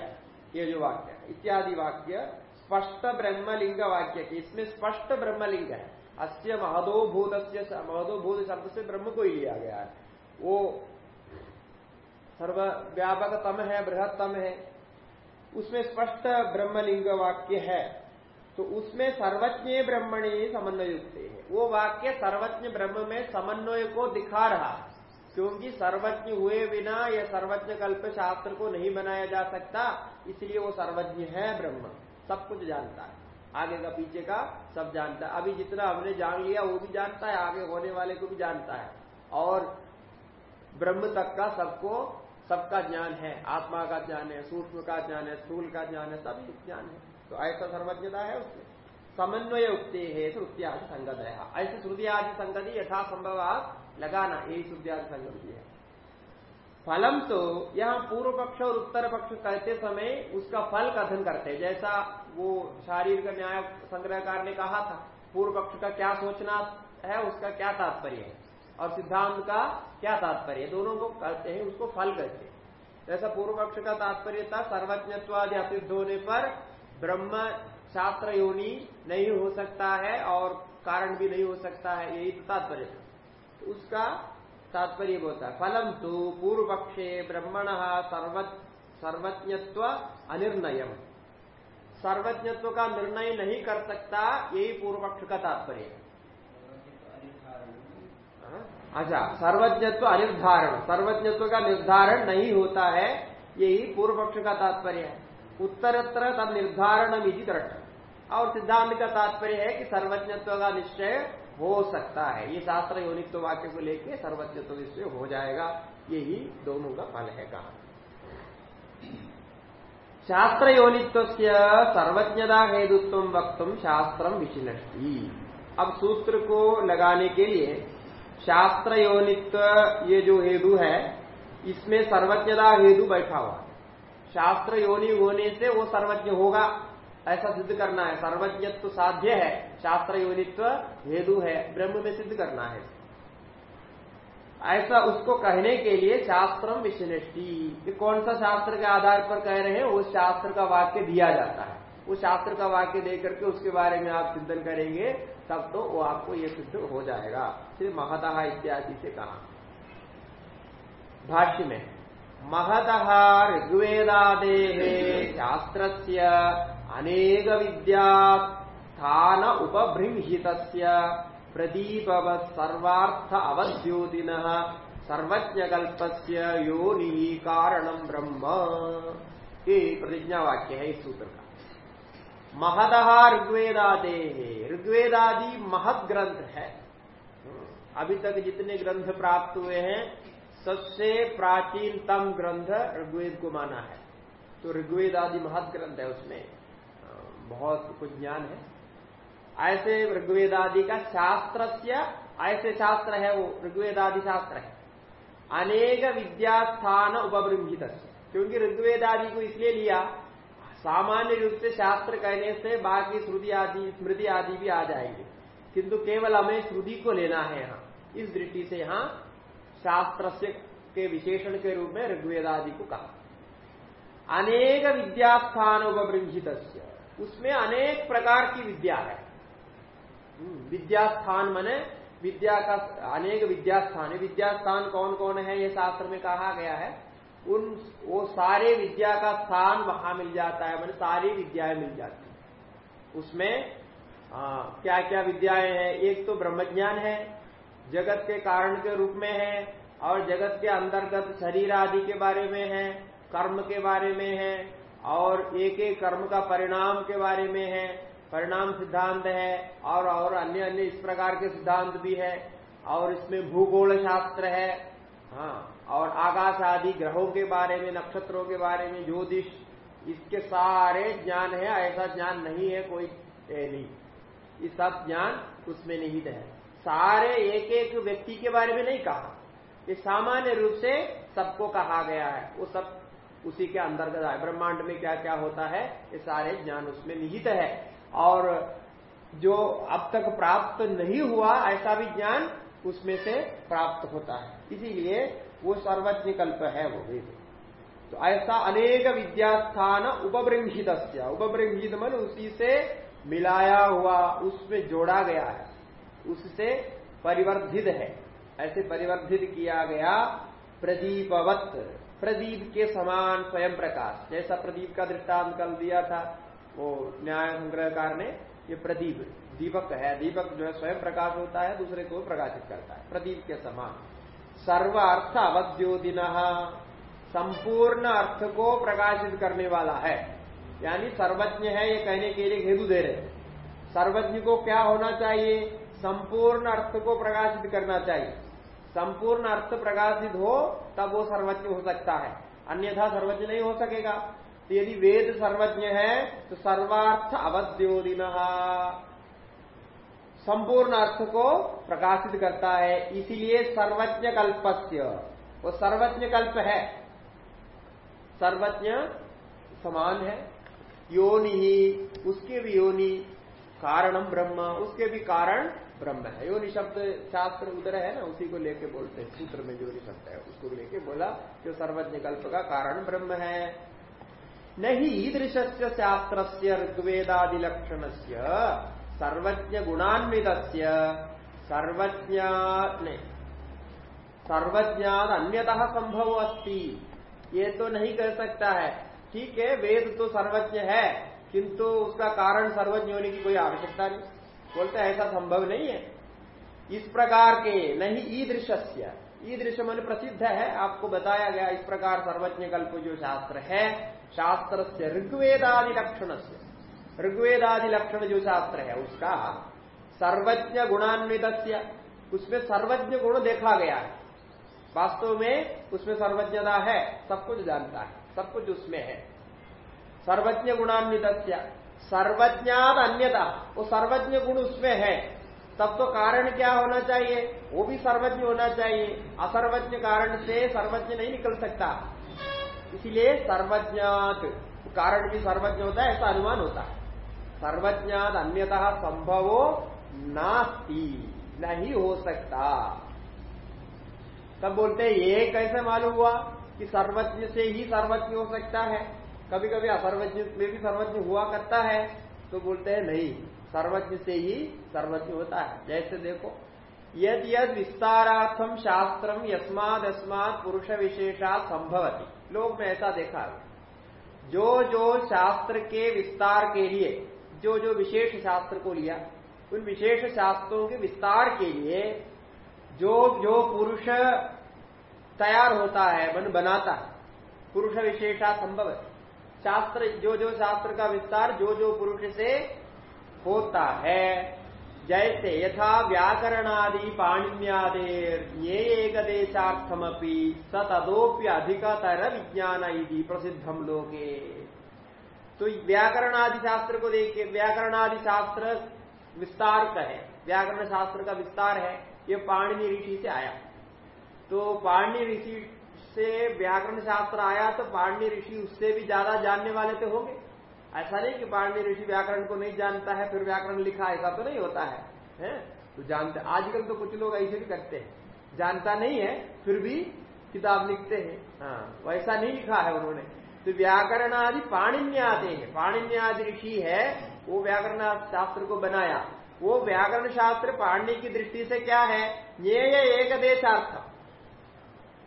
ये जो वाक्य इत्यादि वाक्य स्पष्ट ब्रह्मलिंग वाक्य की इसमें स्पष्ट ब्रह्मलिंग है। अस्य महदो भूत महदो भूत शब्द से ब्रह्म को ही लिया गया है। वो सर्व व्यापक तम है बृहत्तम। है उसमें स्पष्ट ब्रह्मलिंग वाक्य है। तो उसमें सर्वज्ञ ब्रह्मणी समन्वय युक्त है। वो वाक्य सर्वज्ञ ब्रह्म में समन्वय को दिखा रहा क्योंकि सर्वज्ञ हुए बिना यह सर्वज्ञ कल्प शास्त्र को नहीं बनाया जा सकता, इसलिए वो सर्वज्ञ है ब्रह्म। सब कुछ जानता है। आगे का पीछे का सब जानता है। अभी जितना हमने जान लिया, वो भी जानता है। आगे होने वाले को भी जानता है। और ब्रह्म तक का सबको सबका ज्ञान है, आत्मा का ज्ञान है, सूक्ष्म का ज्ञान है, स्थूल का ज्ञान है सभी ज्ञान है। तो ऐसा सर्वज्ञता है उसमें। समन्वय उक्ति है श्रुति संगत। है ऐसे श्रुति आदि संगति यथासंभव लगाना, यही श्रुति संगति है। फलम तो यहाँ पूर्व पक्ष और उत्तर पक्ष कहते समय उसका फल कथन करते जैसा वो शारीरिक न्याय संग्रहकार ने कहा था, पूर्व पक्ष का क्या सोचना है, उसका क्या तात्पर्य है? और सिद्धांत का क्या तात्पर्य? दोनों को कहते हैं, उसको फल कहते हैं। जैसा पूर्व पक्ष का तात्पर्य था, सर्वज्ञत्वादि असिद्ध होने पर ब्रह्म शास्त्र योनि नहीं हो सकता है और कारण भी नहीं हो सकता है, यही तो तात्पर्य था। तो उसका तात्पर्य होता है फलम तो पूर्व पक्षे ब्रह्मण सर्वज्ञत्व अनिर्णय सर्वज्ञत्व का निर्णय नहीं कर सकता, यही पूर्व पक्ष का तात्पर्य है हाँ? अच्छा सर्वज्ञत्व अनिर्धारण। सर्वज्ञत्व का निर्धारण नहीं होता है, यही पूर्व पक्ष का तात्पर्य है। उत्तरत्र तब निर्धारण और सिद्धांत का तात्पर्य है कि सर्वज्ञत्व का निश्चय हो सकता है। ये शास्त्र योनित्व वाक्य को लेके सर्वज्ञत्व निश्चय हो जाएगा। यही दोनों का फल है कहा। शास्त्र योनित्व सर्वज्ञता हेतुत्व वक्त शास्त्र विचिनष्टि अब सूत्र को लगाने के लिए शास्त्र योनित्व ये जो हेतु है, इसमें सर्वज्ञता हेतु बैठा हुआ। शास्त्र योनि होने से वो सर्वज्ञ होगा, ऐसा सिद्ध करना है। सर्वज्ञत्व साध्य है शास्त्र योनित्व हेतु है, ब्रह्म में सिद्ध करना है। ऐसा उसको कहने के लिए शास्त्रम विश्निष्टि कौन सा शास्त्र के आधार पर कह रहे हैं? उस शास्त्र का वाक्य दिया जाता है। उस शास्त्र का वाक्य दे करके उसके बारे में आप चिंतन करेंगे, तब तो वो आपको ये सिद्ध हो जाएगा। फिर महतः इत्यादि से कहा। भाष्य में, महतः ऋग्वेदादे शास्त्र अनेक विद्या स्थान उपभृंहित प्रदीप सर्वार्थ अवद्योतिन सर्वज्ञकल्प योनि कारण ब्रह्म। ये प्रतिज्ञा वाक्य है इस सूत्र का। महदह ऋग्वेदादे। ऋग्वेदादि महत ग्रंथ है। अभी तक जितने ग्रंथ प्राप्त हुए हैं, सबसे प्राचीनतम ग्रंथ ऋग्वेद को माना है। तो ऋग्वेद आदि महत ग्रंथ है उसमें। बहुत कुछ ज्ञान है। ऐसे ऋग्वेद आदि का शास्त्र ऐसे शास्त्र है वो ऋग्वेद आदि शास्त्र है। अनेक विद्यास्थान उपबृंहित क्योंकि ऋग्वेद आदि को इसलिए लिया सामान्य रूप से शास्त्र कहने से बाकी श्रुति आदि स्मृति आदि भी आ जाएँगे। किंतु केवल हमें श्रुति को लेना है यहाँ। इस दृष्टि से यहाँ शास्त्र के विशेषण के रूप में ऋग्वेद आदि को कहा। अनेक विद्यास्थान उसमें अनेक प्रकार की विद्या है। हम्म, विद्यास्थान मने विद्या का अनेक विद्यास्थान। है विद्यास्थान कौन कौन है ये शास्त्र में कहा गया है। उन वो सारे विद्या का स्थान वहाँ मिल जाता है मैंने सारी विद्याएँ मिल जाती है। उसमें आ, क्या क्या विद्याएँ हैं? एक तो ब्रह्मज्ञान है जगत के कारण के रूप में है और जगत के अंतर्गत शरीर आदि के बारे में है कर्म के बारे में है और एक एक कर्म का परिणाम के बारे में है परिणाम सिद्धांत है और और अन्य अन्य इस प्रकार के सिद्धांत भी है और इसमें भूगोल शास्त्र है। हाँ। और आकाश आदि ग्रहों के बारे में, नक्षत्रों के बारे में, ज्योतिष, इसके सारे ज्ञान है, ऐसा ज्ञान नहीं है, कोई नहीं। ये सब ज्ञान उसमें निहित है। सारे एक एक व्यक्ति के बारे में नहीं कहा। ये सामान्य रूप से सबको कहा गया है। वो सब उसी के अंतर्गत है ब्रह्मांड में क्या क्या होता है, ये सारे ज्ञान उसमें निहित है। और जो अब तक प्राप्त नहीं हुआ, ऐसा भी ज्ञान उसमें से प्राप्त होता है। इसीलिए वो सर्वज्ञ कल्प है वो वेद। तो ऐसा अनेक विद्यास्थान उपबृंहित उपबृंहित मन उसी से मिलाया हुआ, उसमें जोड़ा गया है, उससे परिवर्धित है। ऐसे परिवर्धित किया गया प्रदीपवत। प्रदीप के समान स्वयं प्रकाश। जैसा प्रदीप का दृष्टांत कल दिया था, वो न्याय संग्रहकार ने, ये प्रदीप, दीपक है। दीपक जो है स्वयं प्रकाश होता है, दूसरे को प्रकाशित करता है। प्रदीप के समान। सर्व अर्थ अवध्योदिन संपूर्ण अर्थ को प्रकाशित करने वाला है। यानी सर्वज्ञ है, ये कहने के लिए हेतु दे रहे सर्वज्ञ को क्या होना चाहिए? संपूर्ण अर्थ को प्रकाशित करना चाहिए। संपूर्ण अर्थ प्रकाशित हो, तब वो सर्वज्ञ हो सकता है। अन्यथा सर्वज्ञ नहीं हो सकेगा। तो यदि वेद सर्वज्ञ है तो सर्वार्थ अवध्योदिन संपूर्ण अर्थ को प्रकाशित करता है, इसीलिए सर्वज्ञ कल्पस्य। वो सर्वज्ञ कल्प है। सर्वज्ञ समान है। योनि ही, उसके भी योनि कारणम ब्रह्म, उसके भी कारण ब्रह्म है। योनि शब्द शास्त्र उधर है ना, उसी को लेके बोलते हैं। सूत्र में योनि शब्द है, उसको लेके बोला, जो सर्वज्ञ कल्प का कारण ब्रह्म है। नहीं ईदृश शास्त्र से ऋग्वेदादिलक्षण से सर्वज्ञ गुणान्वित सर्वज्ञ सर्वज्ञात अन्यतः संभव अस्ति। ये तो नहीं कह सकता है। ठीक है, वेद तो सर्वज्ञ है, किंतु उसका कारण सर्वज्ञ होने की कोई आवश्यकता नहीं। बोलते ऐसा संभव नहीं है। इस प्रकार के, नहीं ईदृश्य ईदृश मन प्रसिद्ध है, आपको बताया गया इस प्रकार सर्वज्ञ कल्प जो शास्त्र है शास्त्र से ऋग्वेदादि लक्षण से ऋग्वेदादि लक्षण जो शास्त्र है, उसका सर्वज्ञ गुणान्वित उसमें सर्वज्ञ गुण देखा गया है। वास्तव में उसमें सर्वज्ञता है, सब कुछ जानता है, सब कुछ उसमें है। सर्वज्ञ गुणान्वित सर्वज्ञात अन्यता, वो सर्वज्ञ गुण उसमें है। तब तो कारण क्या होना चाहिए? वो भी सर्वज्ञ होना चाहिए। असर्वज्ञ कारण से सर्वज्ञ नहीं निकल सकता। इसीलिए सर्वज्ञात कारण भी सर्वज्ञ होता है, ऐसा अनुमान होता है। सर्वज्ञात अन्यतः संभवो नास्ती। नहीं हो सकता। तब बोलते हैं, ये कैसे मालूम हुआ कि सर्वज्ञ से ही सर्वज्ञ हो सकता है? कभी कभी असर्वज्ञ में भी सर्वज्ञ हुआ करता है तो बोलते हैं, नहीं, सर्वज्ञ से ही सर्वज्ञ होता है। जैसे देखो, यद यद विस्तारार्थम शास्त्र यस्माद अस्मात पुरुष विशेषा संभवती। लोग में ऐसा देखा जो जो शास्त्र के विस्तार के लिए जो जो विशेष शास्त्र को लिया, उन विशेष शास्त्रों के विस्तार के लिए जो जो पुरुष तैयार होता है मन बनाता है, पुरुष विशेषा संभव है। शास्त्र, जो जो शास्त्र का विस्तार जो जो पुरुष से होता है, जैसे यथा व्याकरणादि पाणिन्यादेर, ये एक देशार्थमपि स तदोप्य अधिकतर विज्ञान प्रसिद्धम लोगे तो व्याकरणादि शास्त्र को देखिए, व्याकरणादि शास्त्र विस्तार का है। व्याकरण शास्त्र का विस्तार है। ये पाणिनि ऋषि से आया। तो पाणिनि ऋषि से व्याकरण शास्त्र आया तो पाणिनि ऋषि उससे भी ज़्यादा जानने वाले तो होंगे। ऐसा नहीं कि पाणनी ऋषि व्याकरण को नहीं जानता है, फिर व्याकरण लिखा, ऐसा तो नहीं होता है, हैं? तो जानते, आजकल तो कुछ लोग ऐसे भी करते हैं। जानता नहीं है, फिर भी किताब लिखते हैं। हाँ वैसा नहीं लिखा है उन्होंने। तो व्याकरण आदि पाणिन्य आते हैं ऋषि है, वो व्याकरण शास्त्र को बनाया। वो व्याकरण शास्त्र पाणनी की दृष्टि से क्या है? ये एक देशार्थ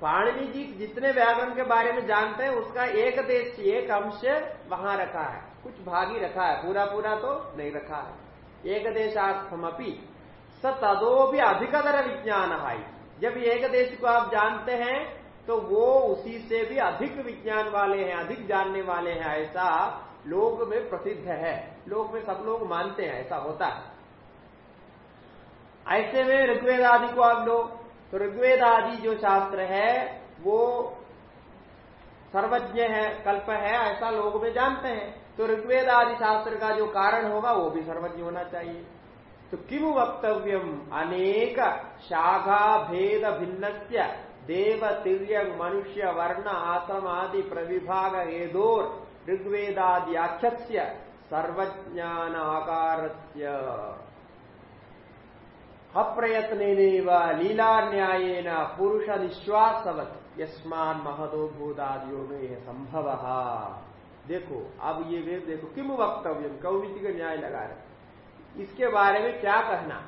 पाणनी जी जितने व्याकरण के बारे में जानते हैं, उसका एक देश एक अंश वहाँ रखा है। कुछ भाग ही रखा है पूरा पूरा तो नहीं रखा है। एक देशार्थमपी स तदो भी अधिकतर विज्ञान है। जब एक देश को आप जानते हैं तो वो उसी से भी अधिक विज्ञान वाले हैं, अधिक जानने वाले हैं, ऐसा लोग में प्रसिद्ध है। लोग में सब लोग मानते हैं, ऐसा होता है। ऐसे में ऋग्वेद आदि को आप लो। तो ऋग्वेद आदि जो शास्त्र है, वो सर्वज्ञ है, कल्प है, ऐसा लोग में जानते हैं। तो ऋग्वेद आदि शास्त्र का जो कारण होगा, वो भी सर्वज्ञ होना चाहिए। तो किम वक्तव्यम? अनेक शाखा भेद भिन्न देव तिर्य मनुष्य वर्ण आश्रम आदि प्रविभाग हेदोर ऋग्वेदादि आख्य सर्वज्ञान आकार अप्रयत्न लीला न्यायेन पुरुष निश्वासवत। यस्मान महदो भूदादियों में यह संभव देखो, अब ये वेद देखो, किम वक्तव्य? कौमिति का न्याय लगा रहे इसके बारे में क्या कहना?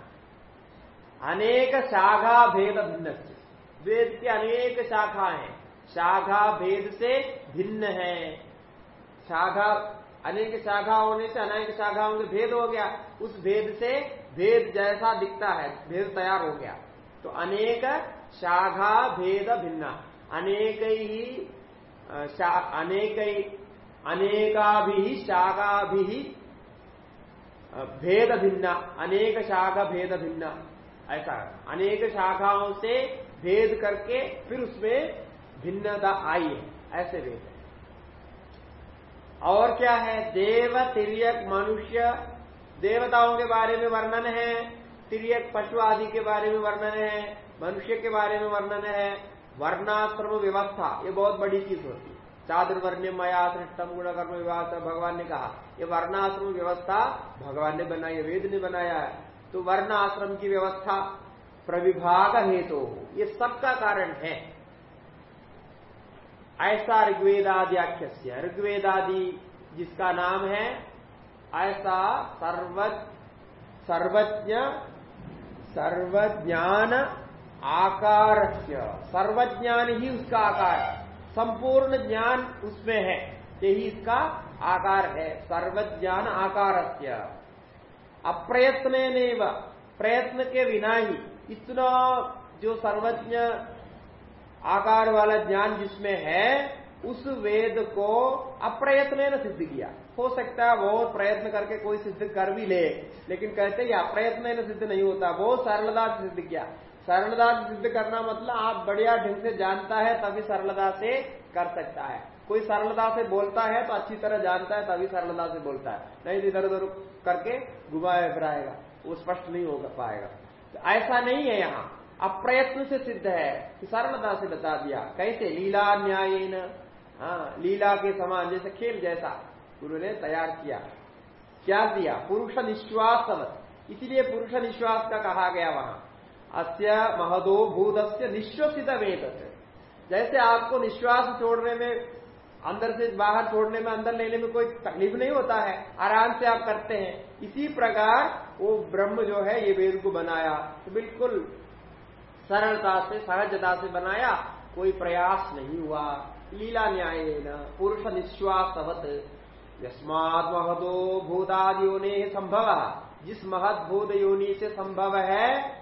अनेक शाखा भेद भिन्न वेद की अनेक शाखाएँ शाखा भेद से भिन्न है। शाखा, अनेक शाखा होने से अनेक शाखाओं के भेद हो गया। उस भेद से भेद जैसा दिखता है, भेद तैयार हो गया। तो अनेक शाखा भेद भिन्न। अनेक ही अनेक अनेका भी शाखा भी भेद भिन्न। अनेक शाखा भेद भिन्न। ऐसा। अनेक शाखाओं से भेद करके फिर उसमें भिन्नता आई है। ऐसे भेद है। और क्या है? देव तिरक मनुष्य। देवताओं के बारे में वर्णन है। तिरक पशु आदि के बारे में वर्णन है। मनुष्य के बारे में वर्णन है। वर्णाश्रम व्यवस्था, ये बहुत बड़ी चीज़ होती है। चादुर्वर्ण्य, मया, सृष्टम गुण कर्म व्यवस्था भगवान ने कहा। ये वर्णाश्रम व्यवस्था भगवान ने बनाई वेद ने बनाया है। तो वर्ण आश्रम की व्यवस्था प्रविभाग हेतु। ये सबका कारण है। ऐसा ऋग्वेदाद्याख्य ऋग्वेदादि जिसका नाम है, ऐसा सर्व सर्वज्ञ, सर्वज्ञान आकार सर्वज्ञान ही उसका आकार संपूर्ण ज्ञान उसमें है। यही इसका आकार है। सर्वज्ञान आकार से अप्रयत्न प्रयत्न के बिना ही। इतना जो सर्वज्ञ आकार वाला ज्ञान जिसमें है, उस वेद को अप्रयत्न सिद्ध किया। हो सकता है वो प्रयत्न करके कोई सिद्ध कर भी ले, लेकिन कहते हैं अप्रयत्न सिद्ध नहीं होता, वो सरलता से सिद्ध किया। सरलता से सिद्ध करना मतलब आप बढ़िया ढंग से जानता है, तभी सरलता से कर सकता है। कोई सरलता से बोलता है तो अच्छी तरह जानता है, तभी सरलता से बोलता है। नहीं तो इधर उधर करके घुमाए फिराएगा, वो स्पष्ट नहीं हो पाएगा। ऐसा नहीं है यहाँ। अप्रयत्न से सिद्ध है कि सरलता से बता दिया। कैसे? लीला न्याय हाँ लीला के समान, जैसे खेल जैसा। गुरु ने तैयार किया। क्या दिया? पुरुष निश्वास इसीलिए पुरुष निश्वास का कहा गया वहाँ। अस्य महदो भूत निश्वसित वेद जैसे आपको निश्वास छोड़ने में, अंदर से बाहर छोड़ने में, अंदर लेने में कोई तकलीफ़ नहीं होता है। आराम से आप करते हैं। इसी प्रकार वो ब्रह्म जो है ये वेद को बनाया। तो बिल्कुल सरलता से, सहजता से बनाया, कोई प्रयास नहीं हुआ। लीला न्याय न पुरुष निश्वासवत। यस्मात महदो भूतादियों ने संभव। जिस महद भूत योनि से संभव है,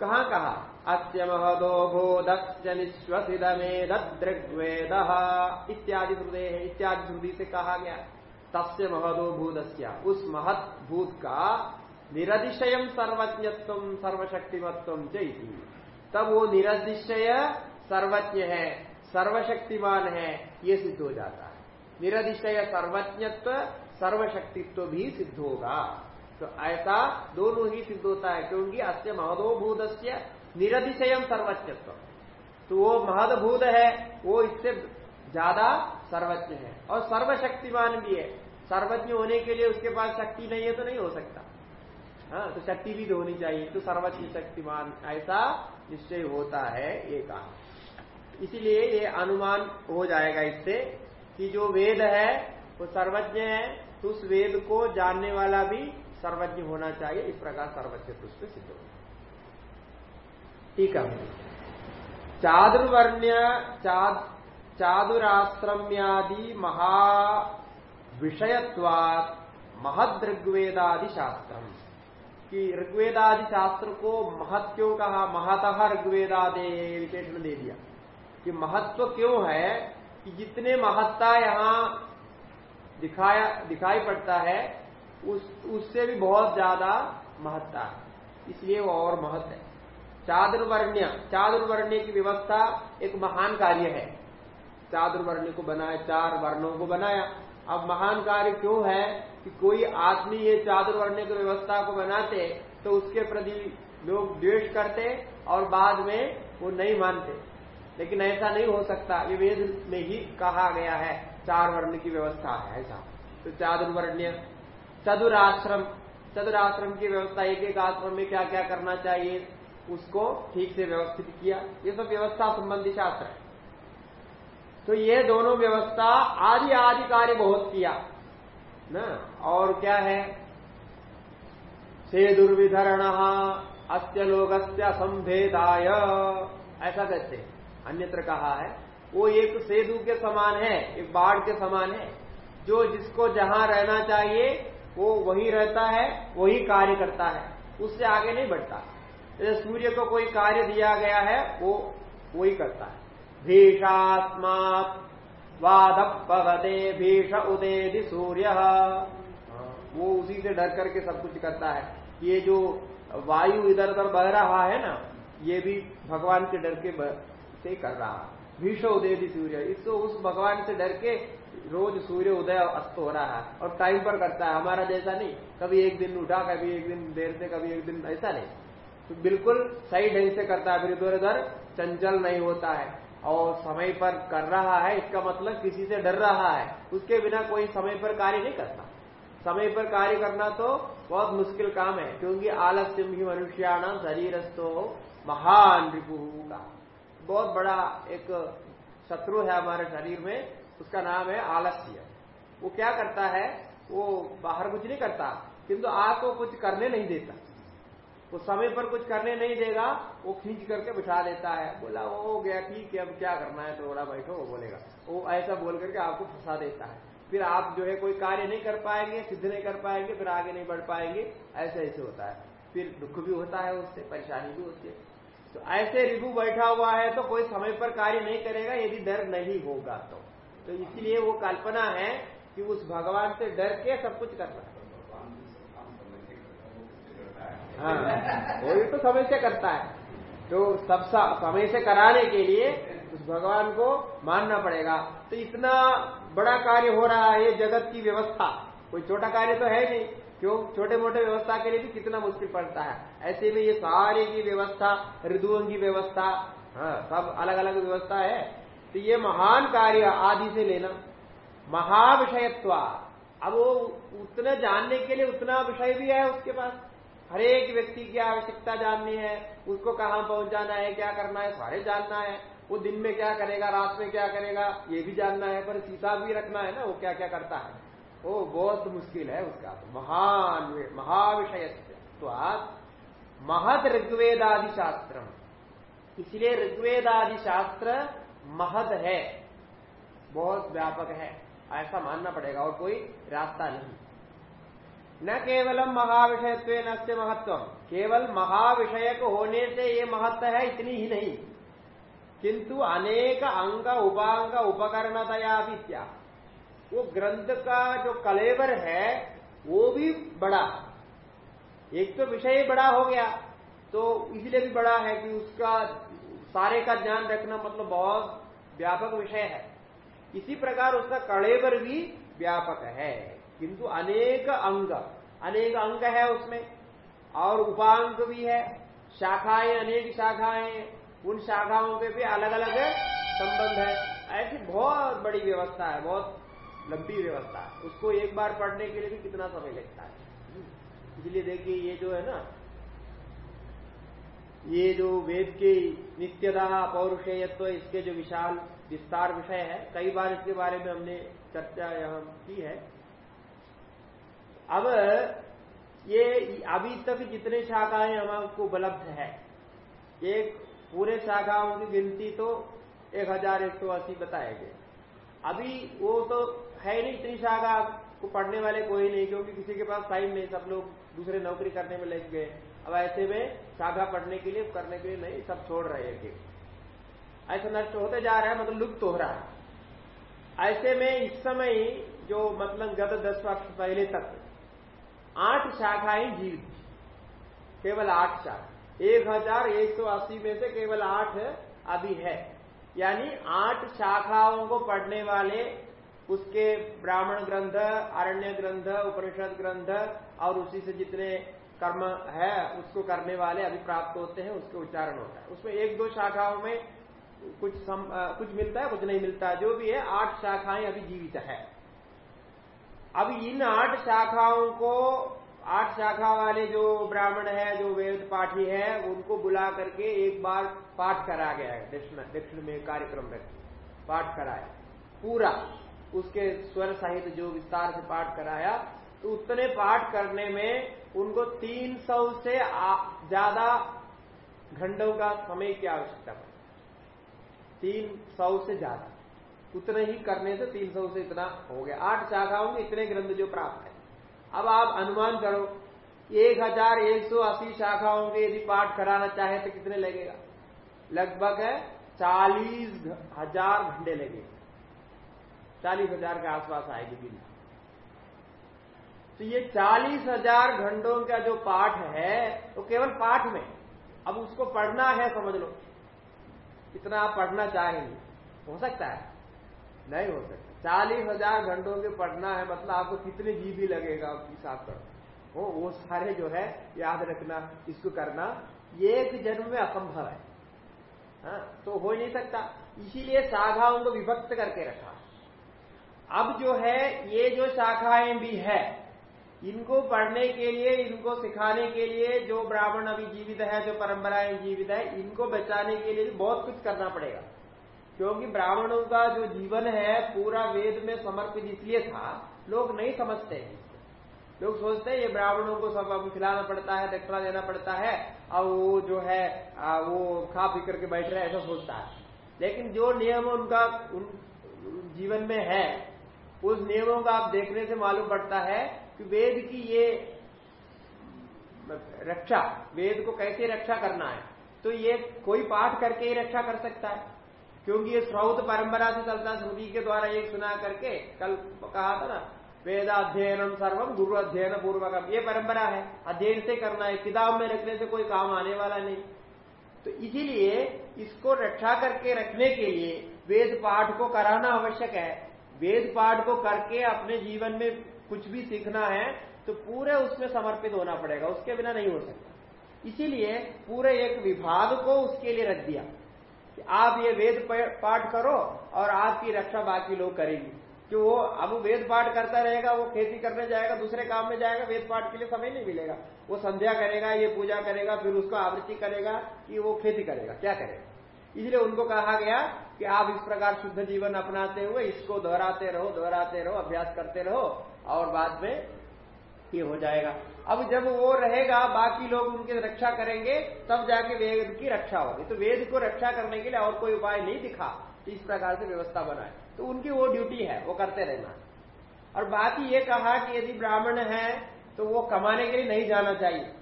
कहा कहा? अस्य महदो भूदस्य निश्वसिदमेद दृग्वेद इत्यादि इत्यादि श्रुति से कहा गया। तस्य महदो भूदस्य उस महत भूत का निरतिशय सर्वज्ञत्व, सर्वशक्तिमत्व चाहिए तब वो निरतिशय सर्वज्ञ है, सर्वशक्तिमान है, ये सिद्ध हो जाता है। निरतिशय सर्वज्ञत्व, सर्वशक्तित्व भी सिद्ध होगा। तो ऐसा दोनों ही सिद्ध होता है, क्योंकि अस्य महदोभूत निरतिशयम सर्वज्ञत्व। तो वो महदभूत है, वो इससे ज़्यादा सर्वज्ञ है। और सर्वशक्तिमान भी है। सर्वज्ञ होने के लिए उसके पास शक्ति नहीं है तो नहीं हो सकता। हाँ तो शक्ति भी होनी चाहिए तो सर्वज्ञ शक्तिमान, ऐसा निश्चय होता है ये कहा। इसीलिए ये अनुमान हो जाएगा इससे कि जो वेद है, वो सर्वज्ञ है तो उस वेद को जानने वाला भी सर्वज्ञ होना चाहिए, इस प्रकार सर्वज्ञ उसमें सिद्ध होगा। ठीक है। चादुर्वर्ण्य, चाद चादुराश्रम्यादि महा विषयत्वात महद ऋग्वेदादि शास्त्र कि ऋग्वेदादि शास्त्र को? महत्व क्यों कहा महतः ऋग्वेदादे विशेषण दे दिया। कि महत्व क्यों है? कि जितने महत्ता यहाँ दिखाया दिखाई पड़ता है, उस उससे भी बहुत ज़्यादा महत्ता है। इसलिए वो और महत्व है। चादुर्वर्ण्य चादुर्वर्ण्य की व्यवस्था एक महान कार्य है। चादुर्वर्ण्य को बनाया, चार वर्णों को बनाया। अब महान कार्य क्यों है कि कोई आदमी ये चादुर्वर्ण की व्यवस्था को बनाते तो उसके प्रति लोग द्वेष करते और बाद में वो नहीं मानते। लेकिन ऐसा नहीं हो सकता। ये वेद में ही कहा गया है, चार वर्ण की व्यवस्था है ऐसा। तो चादुर्वर्ण्य चतुराश्रम चतुराश्रम की व्यवस्था एक एक आश्रम में क्या क्या करना चाहिए, उसको ठीक से व्यवस्थित किया। ये सब व्यवस्था संबंधी शास्त्र है। तो ये दोनों व्यवस्था आदि आदि कार्य बहुत किया। ना? और क्या है? से दुर्विधरण लोगस्य संभेदाय। ऐसा कहते अन्यत्र कहा है, वो एक सेतु के समान है, एक बाढ़ के समान है। जो जिसको जहाँ रहना चाहिए, वो वही रहता है, वही कार्य करता है। उससे आगे नहीं बढ़ता। सूर्य को कोई कार्य दिया गया है, वो वही करता है। भीषास्मात् वादपवते भीष उदय सूर्य। वो उसी से डर करके सब कुछ करता है। ये जो वायु इधर उधर बह रहा है ना, ये भी भगवान के डर के से कर रहा है। भीष उदय सूर्य। इसको उस भगवान से डर के रोज सूर्य उदय अस्त हो रहा है और टाइम पर करता है। हमारा जैसा नहीं। कभी एक दिन उठा, कभी एक दिन देर से, कभी एक दिन ऐसा नहीं। तो बिल्कुल सही ढंग से करता है। फिर इधर उधर चंचल नहीं होता है। और समय पर कर रहा है, इसका मतलब किसी से डर रहा है, उसके बिना कोई समय पर कार्य नहीं करता। समय पर कार्य करना तो बहुत मुश्किल काम है, क्योंकि आलस्यम ही मनुष्याण शरीरस्थो महान रिपु का। बहुत बड़ा एक शत्रु है हमारे शरीर में, उसका नाम है आलस्य। वो क्या करता है? वो बाहर कुछ नहीं करता, किंतु आपको कुछ करने नहीं देता। वो समय पर कुछ करने नहीं देगा वो खींच करके बिठा देता है। बोला वो हो गया ठीक है अब क्या करना है? थोड़ा तो बैठो वो बोलेगा। वो ऐसा बोल करके आपको फंसा देता है। फिर आप जो है कोई कार्य नहीं कर पाएँगे सिद्ध नहीं कर पाएँगे फिर आगे नहीं बढ़ पाएँगे ऐसे ऐसे होता है। फिर दुख भी होता है उससे परेशानी भी होती है। तो ऐसे रिभु बैठा हुआ है तो कोई समय पर कार्य नहीं करेगा यदि डर नहीं होगा तो, तो इसलिए वो कल्पना है कि उस भगवान से डर के सब कुछ करना है वही तो समय से करता है। तो सब समय से कराने के लिए उस भगवान को मानना पड़ेगा। तो इतना बड़ा कार्य हो रहा है जगत की व्यवस्था। कोई छोटा कार्य तो है नहीं। क्यों? छोटे मोटे व्यवस्था के लिए भी कितना मुश्किल पड़ता है। ऐसे में ये सारे की व्यवस्था, ऋतुओं की व्यवस्था हाँ सब अलग अलग व्यवस्था है। तो ये महान कार्य आदि से लेना। महाविषयत्व। अब वो उतना जानने के लिए उतना विषय भी है उसके पास। हर एक व्यक्ति की आवश्यकता जाननी है, उसको कहाँ पहुंचाना है, क्या करना है, सारे जानना है। वो दिन में क्या करेगा, रात में क्या करेगा, ये भी जानना है, पर हिसाब भी रखना है ना, वो क्या क्या करता है। वो बहुत मुश्किल है उसका महान महाविषय तो महत ऋग्वेदादि शास्त्र इसलिए ऋग्वेदादि शास्त्र महद है। बहुत व्यापक है, ऐसा मानना पड़ेगा और कोई रास्ता नहीं। न केवलम महाविषयत्व न महत्व केवल महाविषयक होने से ये महत्व है, इतनी ही नहीं। किंतु अनेक अंग, उपांग, उपकरणतया क्या वो ग्रंथ का जो कलेवर है, वो भी बड़ा। एक तो विषय बड़ा हो गया तो इसलिए भी बड़ा है कि उसका सारे का ध्यान रखना मतलब बहुत व्यापक विषय है। इसी प्रकार उसका कलेवर भी व्यापक है। किंतु अनेक अंग अनेक अंग है उसमें। और उपांग भी है, शाखाएँ, अनेक शाखाएँ, उन शाखाओं के भी अलग अलग संबंध है। ऐसी बहुत बड़ी व्यवस्था है, बहुत लंबी व्यवस्था है। उसको एक बार पढ़ने के लिए भी कितना समय लगता है। इसलिए देखिए, ये जो है ना, ये जो वेद के नित्यता पौरुषेयत्व, इसके जो विशाल विस्तार विषय है, कई बार इसके बारे में हमने चर्चा यहाँ की है। अब ये अभी तक जितने शाखाएँ हमको उपलब्ध है, एक पूरे शाखाओं की गिनती तो एक हज़ार एक सौ अस्सी बताए गए अभी वो तो है नहीं, इतनी शाखा को पढ़ने वाले कोई नहीं, क्योंकि किसी के पास टाइम नहीं, सब लोग दूसरे नौकरी करने में लग गए। अब ऐसे में शाखा पढ़ने के लिए, करने के लिए नहीं, सब छोड़ रहे हैं ऐसा नष्ट होते जा रहा है मतलब लुप्त हो रहा है। ऐसे में इस समय जो मतलब गत दस वर्ष पहले तक आठ शाखाएँ जीवित थी। केवल आठ शाखा। एक हज़ार एक सौ अस्सी में से केवल आठ अभी है। यानी आठ शाखाओं को पढ़ने वाले उसके ब्राह्मण ग्रंथ अरण्य ग्रंथ उपनिषद ग्रंथ और उसी से जितने कर्म है उसको करने वाले अभी प्राप्त होते हैं उसके उच्चारण होता है। उसमें एक दो शाखाओं में कुछ सम, आ, कुछ मिलता है कुछ नहीं मिलता। जो भी है आठ शाखाएँ अभी जीवित है। अब इन आठ शाखाओं को, आठ शाखा वाले जो ब्राह्मण है, जो वेद पाठी है, उनको बुला करके एक बार पाठ करा गया है। दक्षिण में कार्यक्रम रख पाठ कराया। पूरा उसके स्वर सहित जो विस्तार से पाठ कराया तो उतने पाठ करने में उनको तीन सौ से ज़्यादा घंटों का समय की आवश्यकता पड़ी। तीन सौ से ज़्यादा। उतने ही करने से तीन सौ से इतना हो गया। आठ शाखाओं में इतने ग्रंथ जो प्राप्त है। अब आप अनुमान करो, एक हज़ार एक सौ अस्सी शाखाओं के यदि पाठ कराना चाहे तो कितने लगेगा? लगभग है चालीस हज़ार घंटे लगेगा। चालीस हज़ार के आसपास आएगी बिल तो ये चालीस हज़ार घंटों का जो पाठ है, वो तो केवल पाठ में। अब उसको पढ़ना है, समझ लो। इतना आप पढ़ना चाहेंगे, हो सकता है। नहीं हो सकता। चालीस हज़ार घंटों के पढ़ना है मतलब आपको कितने जीबी लगेगा हिसाब कर वो वो सारे जो है, याद रखना, इसको करना। एक जन्म में असंभव है। हा? तो हो नहीं सकता। इसीलिए शाखाओं को विभक्त करके रखा। अब जो है, ये जो शाखाएँ भी है, इनको पढ़ने के लिए, इनको सिखाने के लिए जो ब्राह्मण अभी जीवित है, जो परंपराएँ जीवित है, इनको बचाने के लिए बहुत कुछ करना पड़ेगा। क्योंकि ब्राह्मणों का जो जीवन है, पूरा वेद में समर्पित इसलिए था, लोग नहीं समझते हैं। लोग सोचते हैं, ये ब्राह्मणों को सब खिलाना पड़ता है, दक्षिणा देना पड़ता है, और वो जो है वो खा पी करके बैठ रहे ऐसा सोचता है। लेकिन जो नियम उनका, उन, जीवन में है, उस नियमों का आप देखने से मालूम पड़ता है कि वेद की ये रक्षा, वेद को कैसे रक्षा करना है तो ये कोई पाठ करके ही रक्षा कर सकता है। क्योंकि ये श्रौत परंपरा से चलता श्रुति के द्वारा एक सुना करके कल कहा था ना, वेदाध्ययनम सर्वम गुरु अध्ययन पूर्वकम। ये परंपरा है, अध्ययन से करना है, किताब में रखने से कोई काम आने वाला नहीं। तो इसीलिए इसको रक्षा करके रखने के लिए वेद पाठ को कराना आवश्यक है। वेद पाठ को करके अपने जीवन में कुछ भी सीखना है तो पूरे उसमें समर्पित होना पड़ेगा, उसके बिना नहीं हो सकता। इसीलिए पूरे एक विभाग को उसके लिए रख दिया। कि आप ये वेद पाठ करो और आपकी रक्षा बाकी लोग करेंगे। कि वो अब वेद पाठ करता रहेगा, वो खेती करने जाएगा, दूसरे काम में जाएगा, वेद पाठ के लिए समय नहीं मिलेगा। वो संध्या करेगा, ये पूजा करेगा, फिर उसको आवृत्ति करेगा कि वो खेती करेगा, क्या करेगा? इसलिए उनको कहा गया कि आप इस प्रकार शुद्ध जीवन अपनाते हुए इसको दोहराते रहो दोहराते रहो, अभ्यास करते रहो और बाद में ये हो जाएगा। अब जब वो रहेगा, बाकी लोग उनकी रक्षा करेंगे, तब जाके वेद की रक्षा होगी। तो वेद को रक्षा करने के लिए और कोई उपाय नहीं दिखा तो इस प्रकार से व्यवस्था बनाए। तो उनकी वो ड्यूटी है, वो करते रहना। और बाकी ये कहा कि यदि ब्राह्मण है तो वो कमाने के लिए नहीं जाना चाहिए।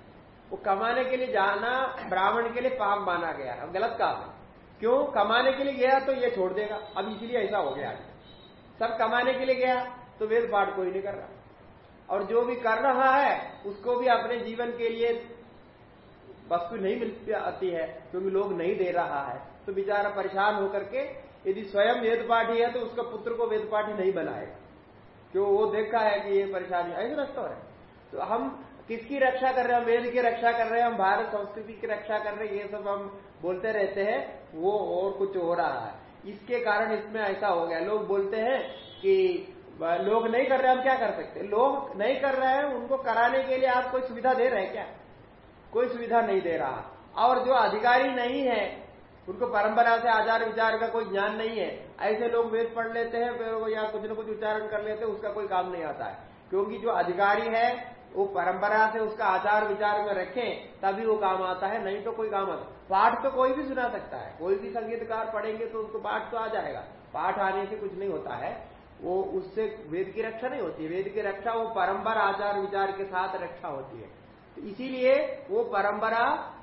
वो कमाने के लिए जाना, ब्राह्मण के लिए पाप माना गया अब गलत काम है। क्यों? कमाने के लिए गया तो ये छोड़ देगा। अब इसीलिए ऐसा हो गया। सब कमाने के लिए गया तो वेद पाठ कोई नहीं कर रहा। और जो भी कर रहा है, उसको भी अपने जीवन के लिए वस्तु नहीं मिल आती है, क्योंकि लोग नहीं दे रहा है। तो बेचारा परेशान होकर के यदि स्वयं वेद पाठी है तो उसका पुत्र को वेद पाठी नहीं बनाएगा क्यों? वो देखा है कि ये परेशानी ऐसे हो है। तो हम किसकी रक्षा कर रहे हैं? वेद की रक्षा कर रहे हैं, हम भारत संस्कृति की रक्षा कर रहे हैं, ये सब हम बोलते रहते हैं, वो और कुछ हो रहा है। इसके कारण इसमें ऐसा हो गया। लोग बोलते हैं कि लोग नहीं कर रहे, हम क्या कर सकते? लोग नहीं कर रहे हैं, उनको कराने के लिए आप कोई सुविधा दे रहे हैं क्या? कोई सुविधा नहीं दे रहा। और जो अधिकारी नहीं है, उनको परंपरा से आचार विचार का कोई ज्ञान नहीं है, ऐसे लोग वेद पढ़ लेते हैं, फिर या कुछ न कुछ उच्चारण कर लेते हैं, उसका कोई काम नहीं आता है। क्योंकि जो अधिकारी है, वो परंपरा से उसका आचार विचार में रखें, तभी वो काम आता है, नहीं तो कोई काम आता पाठ तो कोई भी सुना सकता है। कोई भी संगीतकार पढ़ेंगे तो उसको पाठ तो आ जाएगा। पाठ आने से कुछ नहीं होता है। वो उससे वेद की रक्षा नहीं होती, वेद की रक्षा वो परंपरा, आचार विचार के साथ रक्षा होती है। तो इसीलिए वो परंपरा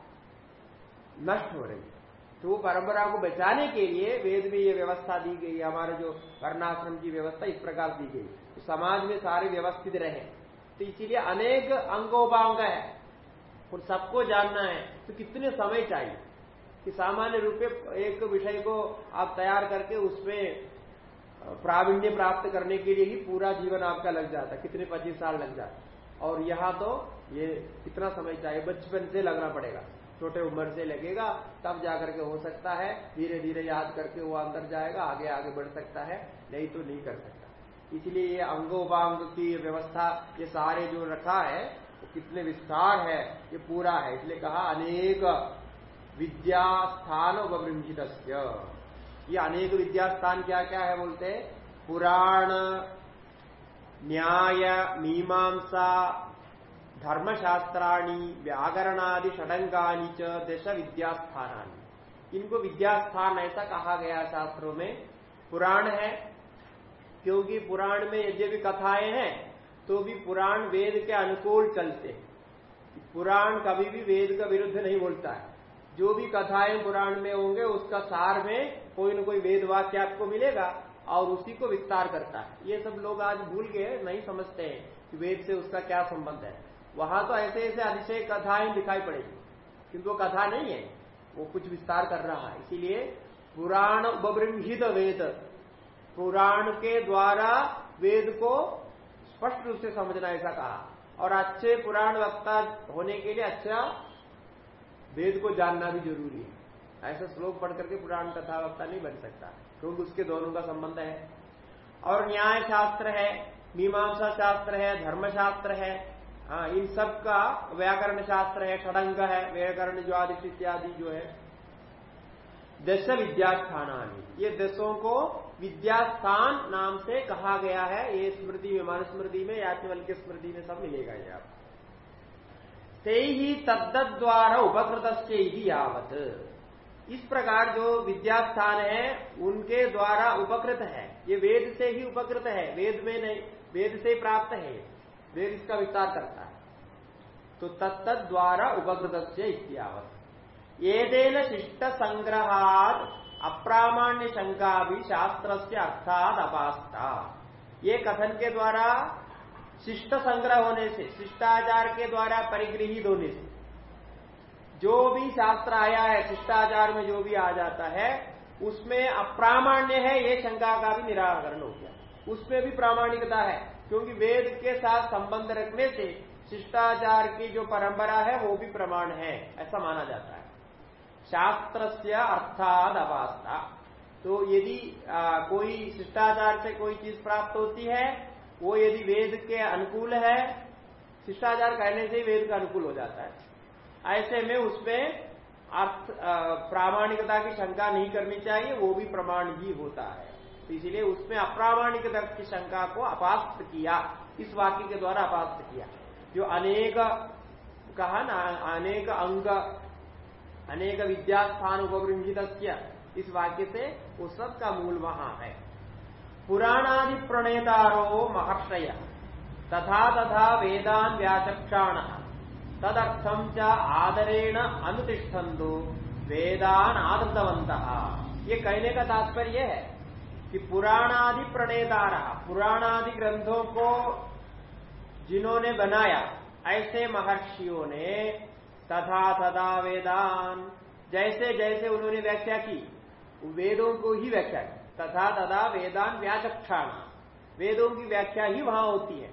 नष्ट हो रही है। तो वो परंपरा को बचाने के लिए वेद में ये व्यवस्था दी गई, हमारे जो वर्णाश्रम की व्यवस्था इस प्रकार दी गई। तो समाज में सारे व्यवस्थित रहे। तो इसीलिए अनेक अंगोपांग है। और सबको जानना है। तो कितने समय चाहिए? कि सामान्य रूप में एक विषय को आप तैयार करके उसमें प्रावीण्य प्राप्त करने के लिए ही पूरा जीवन आपका लग जाता कितने पच्चीस साल लग जाता और यहाँ तो ये कितना समय चाहिए, बचपन से लगना पड़ेगा। छोटे उम्र से लगेगा, तब जाकर के हो सकता है धीरे धीरे याद करके वो अंदर जाएगा आगे आगे बढ़ सकता है, नहीं तो नहीं कर सकता। इसलिए ये अंगोपांग की व्यवस्था, ये सारे जो रखा है, वो कितने विस्तार है, ये पूरा है। इसलिए कहा, अनेक विद्या स्थान उपवृंजित ये अनेक विद्या स्थान क्या क्या है? बोलते पुराण, न्याय, मीमांसा, धर्मशास्त्राणी, व्याकरणादि षडंगानी च दश विद्यास्थानी इनको विद्यास्थान ऐसा कहा गया शास्त्रों में। पुराण है, क्योंकि पुराण में यद्यपि कथाएँ हैं तो भी पुराण वेद के अनुकूल चलते हैं। पुराण कभी भी वेद का विरुद्ध नहीं बोलता है। जो भी कथाएँ पुराण में होंगे, उसका सार में कोई न कोई वेद वाक्य आपको मिलेगा और उसी को विस्तार करता है। ये सब लोग आज भूल गए, नहीं समझते हैं कि वेद से उसका क्या संबंध है। वहाँ तो ऐसे ऐसे अतिशय कथाएँ दिखाई पड़ेगी, किंतु वो कथा नहीं है, वो कुछ विस्तार कर रहा है। इसीलिए पुराण उपबृंहित वेद, पुराण के द्वारा वेद को स्पष्ट रूप से समझना ऐसा कहा। और अच्छे पुराण वक्ता होने के लिए अच्छा वेद को जानना भी ज़रूरी है। ऐसा श्लोक पढ़ करके पुराण कथा वक्ता नहीं बन सकता, क्योंकि उसके दोनों का संबंध है। और न्याय शास्त्र है, मीमांसा शास्त्र है, धर्मशास्त्र है हाँ इन सब का व्याकरण शास्त्र है, षडंग है, व्याकरण ज्वादिश इत्यादि जो है, दश विद्यास्थानी ये दशों को विद्यास्थान नाम से कहा गया है। ये स्मृति में, मनुस्मृति में याज्ञवल की स्मृति में सब मिलेगा ये आप ते ही तद्द द्वारा उपकृत ही यावत। इस प्रकार जो विद्यास्थान है, उनके द्वारा उपकृत है। ये वेद से ही उपकृत है। वेद में नहीं, वेद से प्राप्त है। वेद इसका विस्तार करता है। तो तत्त द्वारा उपकृत इत्यावत येदेन शिष्ट संग्रहाद अप्रामाण्य शंका भी शास्त्र से अर्थात अपास्ता। ये कथन के द्वारा शिष्ट संग्रह होने से, शिष्टाचार के द्वारा परिगृहित होने से। जो भी शास्त्र आया है, शिष्टाचार में जो भी आ जाता है, उसमें अप्रामाण्य है, ये शंका का भी निराकरण हो गया। उसमें भी प्रामाणिकता है, क्योंकि वेद के साथ संबंध रखने से शिष्टाचार की जो परंपरा है, वो भी प्रमाण है, ऐसा माना जाता है। शास्त्र से अर्थात अवास्था तो यदि कोई शिष्टाचार से कोई चीज़ प्राप्त होती है वो यदि वेद के अनुकूल है, शिष्टाचार कहने से ही वेद का अनुकूल हो जाता है। ऐसे में उसमें अर्थ प्रामाणिकता की शंका नहीं करनी चाहिए, वो भी प्रमाण ही होता है। तो इसीलिए उसमें अप्रामाणिकता की शंका को अपास्त किया, इस वाक्य के द्वारा अपास्त किया। जो अनेक कहा ना, अनेक अंग, अनेक विद्यास्थान उपवृंजित इस वाक्य से वो सब का मूल वहाँ है। पुराणादि प्रणेतारो महर्षय। तथा तथा वेदान व्याचक्षाण। तदर्थम च आदरेण अनुतिष्ठन्तु। वेदान आदृतवंत ये कहने का तात्पर्य है कि पुराणादि प्रणेतारा, पुराणादि ग्रंथों को जिन्होंने बनाया, ऐसे महर्षियों ने तथा तथा वेदान, जैसे जैसे उन्होंने व्याख्या की, वेदों को ही व्याख्या की। तथा तथा वेदान व्याचक्षाण। वेदों की व्याख्या ही वहाँ होती है।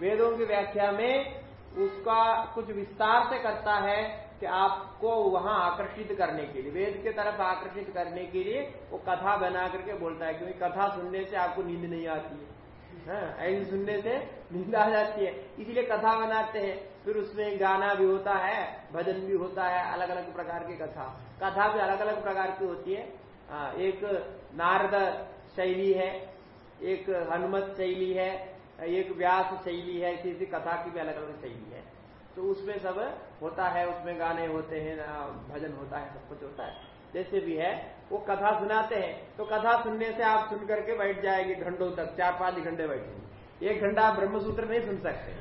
वेदों की व्याख्या में उसका कुछ विस्तार से करता है कि आपको वहाँ आकर्षित करने के लिए वेद के तरफ़ आकर्षित करने के लिए वो कथा बना करके बोलता है क्योंकि कथा सुनने से आपको नींद नहीं आती है। हाँ, ऐसे सुनने से नींद आ जाती है। इसलिए कथा बनाते हैं। फिर उसमें गाना भी होता है भजन भी होता है अलग अलग प्रकार की कथा। कथा भी अलग अलग प्रकार की होती हाँ, एक नारद शैली है, एक हनुमत शैली है, एक व्यास शैली है, इसी कथा की भी अलग अलग शैली है। तो उसमें सब होता है, उसमें गाने होते हैं भजन होता है, सब कुछ होता है। जैसे भी है, वो कथा सुनाते हैं तो कथा सुनने से आप सुन करके बैठ जाएँगे घंटों तक, चार पाँच घंटे बैठेंगे। एक घंटा आप ब्रह्मसूत्र नहीं सुन सकते,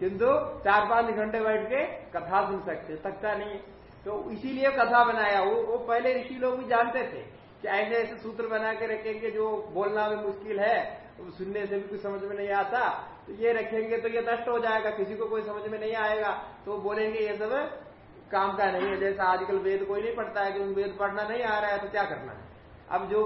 किंतु चार पाँच घंटे बैठ के कथा सुन सकते सकता नहीं तो इसीलिए कथा बनाया, वो वो पहले ऋषि लोग भी जानते थे ऐसे ऐसे सूत्र बना के रखेंगे जो बोलना भी मुश्किल है सुनने से भी कुछ समझ में नहीं आता तो ये रखेंगे तो ये नष्ट हो जाएगा, किसी को कोई समझ में नहीं आएगा तो बोलेंगे ये सब काम का नहीं है। जैसा आजकल वेद कोई नहीं पढ़ता है कि वेद पढ़ना नहीं आ रहा है तो क्या करना है? अब जो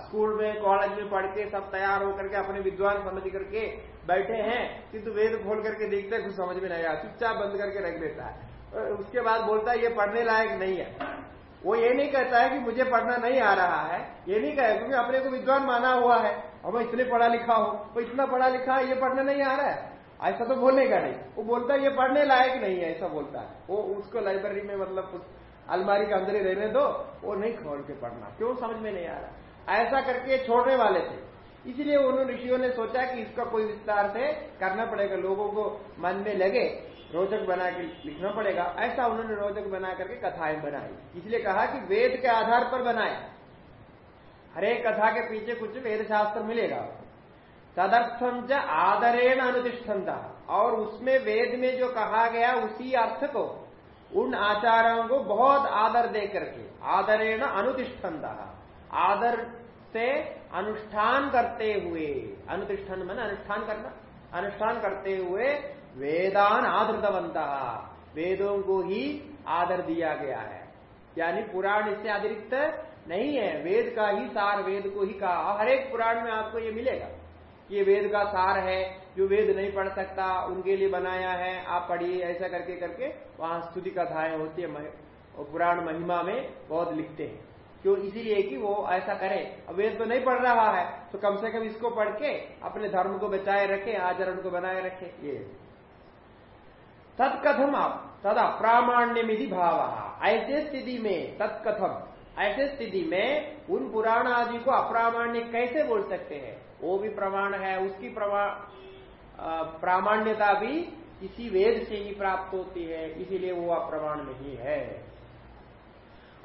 स्कूल में कॉलेज में पढ़ के सब तैयार होकर के अपने विद्वान समझ करके बैठे हैं, किंतु तो वेद खोल करके देखते हैं, कुछ समझ में नहीं आया, चुपचाप बंद करके रख देता है। उसके बाद बोलता है, ये पढ़ने लायक नहीं है। वो ये नहीं कहता है कि मुझे पढ़ना नहीं आ रहा है। ये नहीं कहे, क्योंकि अपने को विद्वान माना हुआ है। और मैं इतने पढ़ा लिखा हूँ वो इतना पढ़ा लिखा है, ये पढ़ना नहीं आ रहा है। ऐसा तो बोलेगा नहीं। वो बोलता है, ये पढ़ने लायक नहीं है, ऐसा बोलता है। वो उसको लाइब्रेरी में मतलब अलमारी के अंदर ही रहने दो, वो नहीं खोल के पढ़ना। क्यों? समझ में नहीं आ रहा। ऐसा करके छोड़ने वाले थे। इसलिए उन्होंने ऋषियों ने सोचा कि इसका कोई विस्तार से करना पड़ेगा। लोगों को मन में लगे रोचक बना के लिखना पड़ेगा। ऐसा उन्होंने रोचक बना करके कथाएँ बनाई। इसलिए कहा कि वेद के आधार पर बनाए। हरेक कथा के पीछे कुछ वेद शास्त्र मिलेगा। तदर्थम च आदरेण अनुतिष्ठन और उसमें वेद में जो कहा गया, उसी अर्थ को, उन आचारों को बहुत आदर दे करके, आदरेण अनुतिष्ठन आदर से अनुष्ठान करते हुए, अनुतिष्ठन मन अनुष्ठान करना, अनुष्ठान करते हुए वेदान आदृतवंत वेदों को ही आदर दिया गया है। यानी पुराण इससे अतिरिक्त नहीं है। वेद का ही सार वेद को ही कहा। हर एक पुराण में आपको ये मिलेगा ये वेद का सार है, जो वेद नहीं पढ़ सकता, उनके लिए बनाया है। आप पढ़िए, ऐसा करके करके वहाँ स्तुति कथाएँ होती है पुराण महिमा में बहुत लिखते हैं। क्यों? इसीलिए कि वो ऐसा करे। अब वेद तो नहीं पढ़ रहा है तो कम से कम इसको पढ़ के अपने धर्म को बचाए रखे, आचरण को बनाए रखे। ये। तत्कथम आप तद अप्रामाण्यमिधि भाव। ऐसे स्थिति में तत्कथम। ऐसे स्थिति में उन पुराण आदि को अप्रामाण्य कैसे बोल सकते हैं? वो भी प्रमाण है, उसकी प्रामाण्यता भी इसी वेद से ही प्राप्त होती है, इसीलिए वो अप्रमाण नहीं है।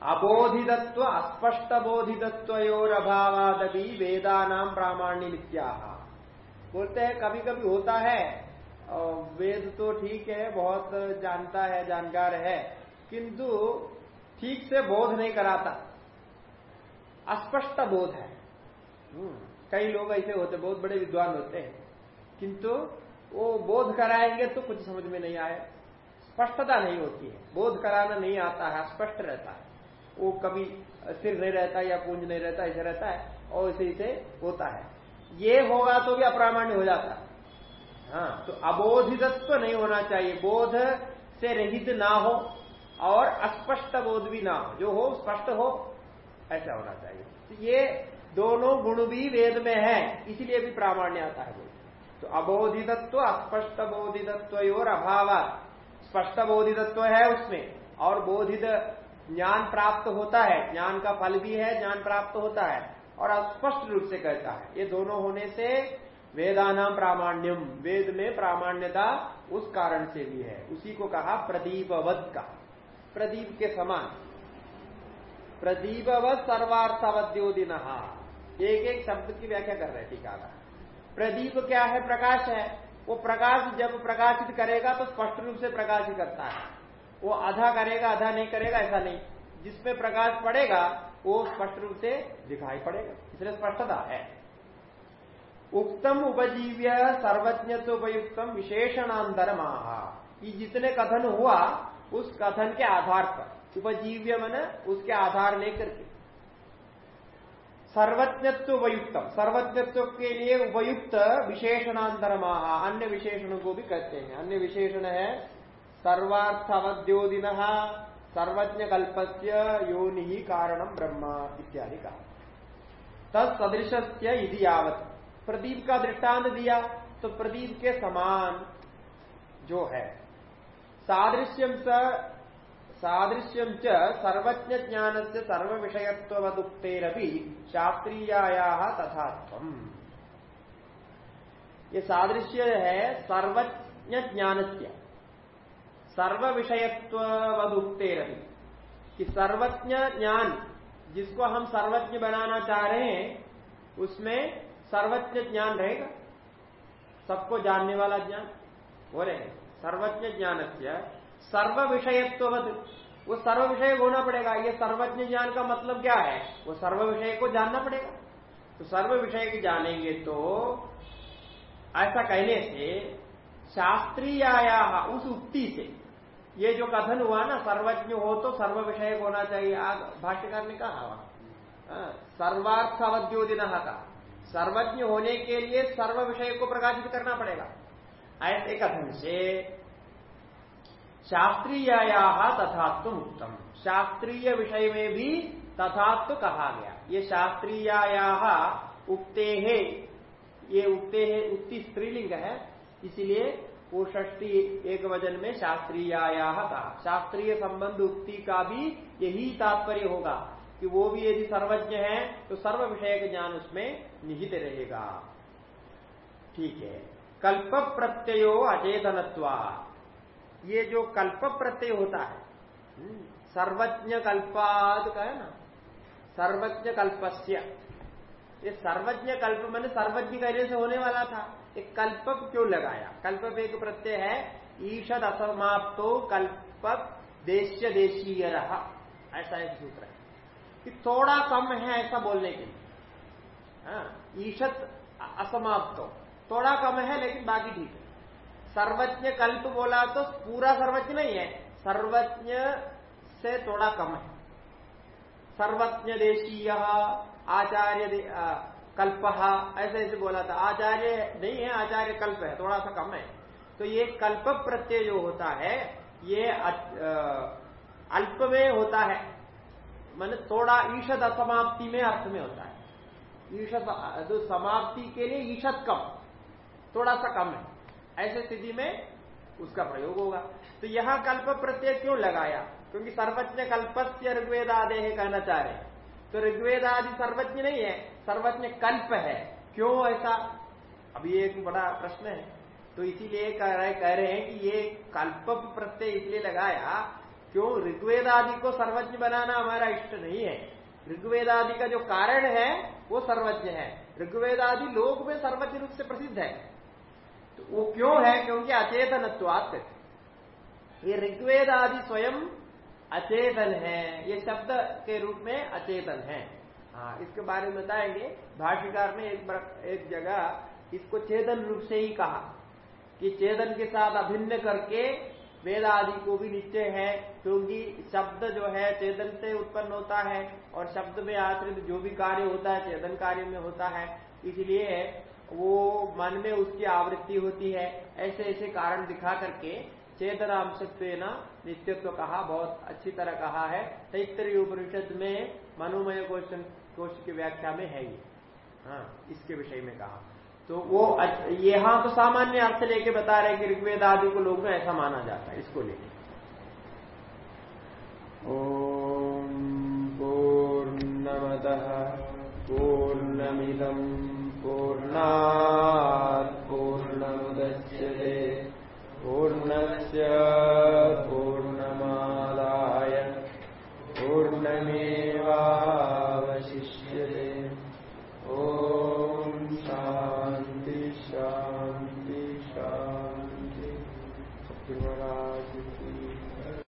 अबोधितत्व अस्पष्ट बोधितत्व और अभावादि वेदा नाम प्रामाण्य नित्या बोलते हैं कभी कभी होता है वेद तो ठीक है बहुत जानता है जानकार है किंतु ठीक से बोध नहीं कराता। अस्पष्ट बोध है। हम्म, कई लोग ऐसे होते बहुत बड़े विद्वान होते हैं किंतु वो बोध कराएँगे तो कुछ समझ में नहीं आए। स्पष्टता नहीं होती है। बोध कराना नहीं आता है स्पष्ट रहता है। वो कभी स्थिर नहीं रहता या पूंज नहीं रहता ऐसे रहता है और इसे इसे होता है। ये होगा तो भी अप्रामाण्य हो जाता है। हाँ। तो अबोधितत्व नहीं होना चाहिए। बोध से रहित ना हो और अस्पष्ट बोध भी ना हो। जो हो, स्पष्ट हो, ऐसा होना चाहिए। तो ये दोनों गुण भी वेद में है, इसीलिए भी प्रामाण्य आता है तो अबोधितत्व, अस्पष्ट बोधितत्व और अभाव। स्पष्ट बोधितत्व है उसमें और बोधित ज्ञान प्राप्त होता है। ज्ञान का फल भी है, ज्ञान प्राप्त होता है और अस्पष्ट रूप से कहता है। ये दोनों होने से वेदानाम प्रामाण्यम वेद में प्रामाण्यता उस कारण से भी है। उसी को कहा प्रदीपवत का। प्रदीप के समान। प्रदीपवत सर्वार्थवद्योदिन। एक एक शब्द की व्याख्या कर रहे टीका का प्रदीप क्या है? प्रकाश है। वो प्रकाश जब प्रकाशित करेगा तो स्पष्ट रूप से प्रकाशित करता है। वो आधा करेगा, आधा नहीं करेगा, ऐसा नहीं। जिसमें प्रकाश पड़ेगा, वो स्पष्ट रूप से दिखाई पड़ेगा। इसलिए स्पष्टता है। उक्तम उपजीव्य सर्वज्ञत्व उपयुक्तम विशेषणांतर महा ये जितने कथन हुआ, उस कथन के आधार पर। उपजीव्य मन उसके आधार लेकर के। सर्वज्ञत्व उपयुक्तम सर्वज्ञत्व के लिए उपयुक्त विशेषणांतर महा अन्य विशेषणों को भी कहते हैं। अन्य विशेषण है सर्वार्थ सर्वज्ञ कल्पस्य योनि कारणम ब्रह्म इत्यादि का। तत्सदृश यावत। प्रदीप का दृष्टांत दिया तो प्रदीप के समान जो है। सादृश्यम स सादृश्यम च सर्वज्ञ ज्ञान से सर्व विषयत्वदुक्तेरपि शास्त्रीयाया तथात्म ये सादृश्य है सर्वज्ञ ज्ञान से सर्व विषयत्व वदुक्ते रही कि सर्वज्ञ ज्ञान जिसको हम सर्वज्ञ बनाना चाह रहे हैं, उसमें सर्वज्ञ ज्ञान रहेगा। सबको जानने वाला ज्ञान। रहे सर्वज्ञ ज्ञान सर्व विषयत्व वो सर्व विषय होना पड़ेगा। ये सर्वज्ञ ज्ञान का मतलब क्या है? वो सर्व विषय को जानना पड़ेगा। तो सर्व विषय की जानेंगे तो ऐसा कहने से शास्त्रीयाया उस उक्ति से ये जो कथन हुआ ना सर्वज्ञ हो तो सर्व विषय होना चाहिए। आज भाष्यकार ने कहा हाँ, सर्वार्थ अवध्योदिन का। सर्वज्ञ होने के लिए सर्व विषय को प्रकाशित करना पड़ेगा। ऐसे कथन से शास्त्रीया तथात्व उत्तम शास्त्रीय विषय में भी तथात्व कहा गया। ये शास्त्रीया उक्ते है। ये उक्ते है, उक्ति स्त्रीलिंग है। इसलिए वो षष्टी एक वज़न में शास्त्रीयाया कहा। शास्त्रीय संबंध उक्ति का भी यही तात्पर्य होगा। कि वो भी यदि सर्वज्ञ है तो सर्व विषय का ज्ञान उसमें निहित रहेगा। ठीक है। कल्प प्रत्ययो अचेतनत्वा। ये जो कल्प प्रत्यय होता है हम्म, सर्वज्ञ कल्पाद का है ना? सर्वज्ञ कल्पस्य। ये सर्वज्ञ कल्प मैंने सर्वज्ञ कहने से होने वाला था। एक कल्पक क्यों लगाया? कल्पक एक प्रत्यय है ईषद असमाप्तो कल्पक देश्य देशीय रहा ऐसा एक सूत्र कि थोड़ा कम है ऐसा बोलने के लिए। हाँ, ईशत असमाप्त। हो थोड़ा कम है लेकिन बाकी ठीक है। सर्वज्ञ कल्प बोला तो पूरा सर्वज्ञ नहीं है। सर्वज्ञ से थोड़ा कम है। सर्वज्ञ देशीय आचार्य दे, कल्प ऐसे ऐसे बोला था। आचार्य नहीं है आचार्य कल्प है थोड़ा सा कम है। तो ये कल्प प्रत्यय जो होता है ये अल्प में होता है। मान थोड़ा ईषद असमाप्ति में अर्थ में होता है। ईषद समाप्ति के लिए ईषद कम, थोड़ा सा कम है। ऐसे स्थिति में उसका प्रयोग होगा। तो यहाँ कल्प प्रत्यय क्यों लगाया? क्योंकि सर्वज्ञ कल्पस्य ऋग्वेदादे कहना चाह रहे तो ऋग्वेद आदि सर्वज्ञ नहीं है, सर्वज्ञ कल्प है। क्यों ऐसा? अभी एक बड़ा प्रश्न है। तो इसीलिए कह रहे कह रहे हैं कि ये कल्प प्रत्यय इसलिए लगाया क्यों? ऋग्वेद आदि को सर्वज्ञ बनाना हमारा इष्ट नहीं है। ऋग्वेद आदि का जो कारण है, वो सर्वज्ञ है। ऋग्वेद आदि लोग में सर्वज्ञ रूप से प्रसिद्ध है। तो वो क्यों है? क्योंकि अचेतनत्वात्। ये ऋग्वेद आदि स्वयं अचेतन है। ये शब्द के रूप में अचेतन है। हाँ इसके बारे में बताएँगे। भाष्यकार ने एक एक जगह इसको चेतन रूप से ही कहा कि चेतन के साथ अभिन्न करके वेद आदि को भी निश्चय है, क्योंकि शब्द जो है चेतन से उत्पन्न होता है और शब्द में आश्रित जो भी कार्य होता है चेतन कार्य में होता है। इसलिए वो मन में उसकी आवृत्ति होती है। ऐसे ऐसे कारण दिखा करके चेतन अंशत्व नित्यत्व कहा, बहुत अच्छी तरह कहा है। तैतरीय उपनिषद में मनोमय कोश की व्याख्या में है ये। हाँ इसके विषय में कहा। तो वो यहाँ तो सामान्य अर्थ लेके बता रहे कि ऋग्वेद आदि को लोग में ऐसा माना जाता है, इसको लेके। ओम पूर्णमद पूर्णमिदम पूर्णा पूर्णमुदच्यते। पूर्णस्य पूर्णमादाय पूर्णमे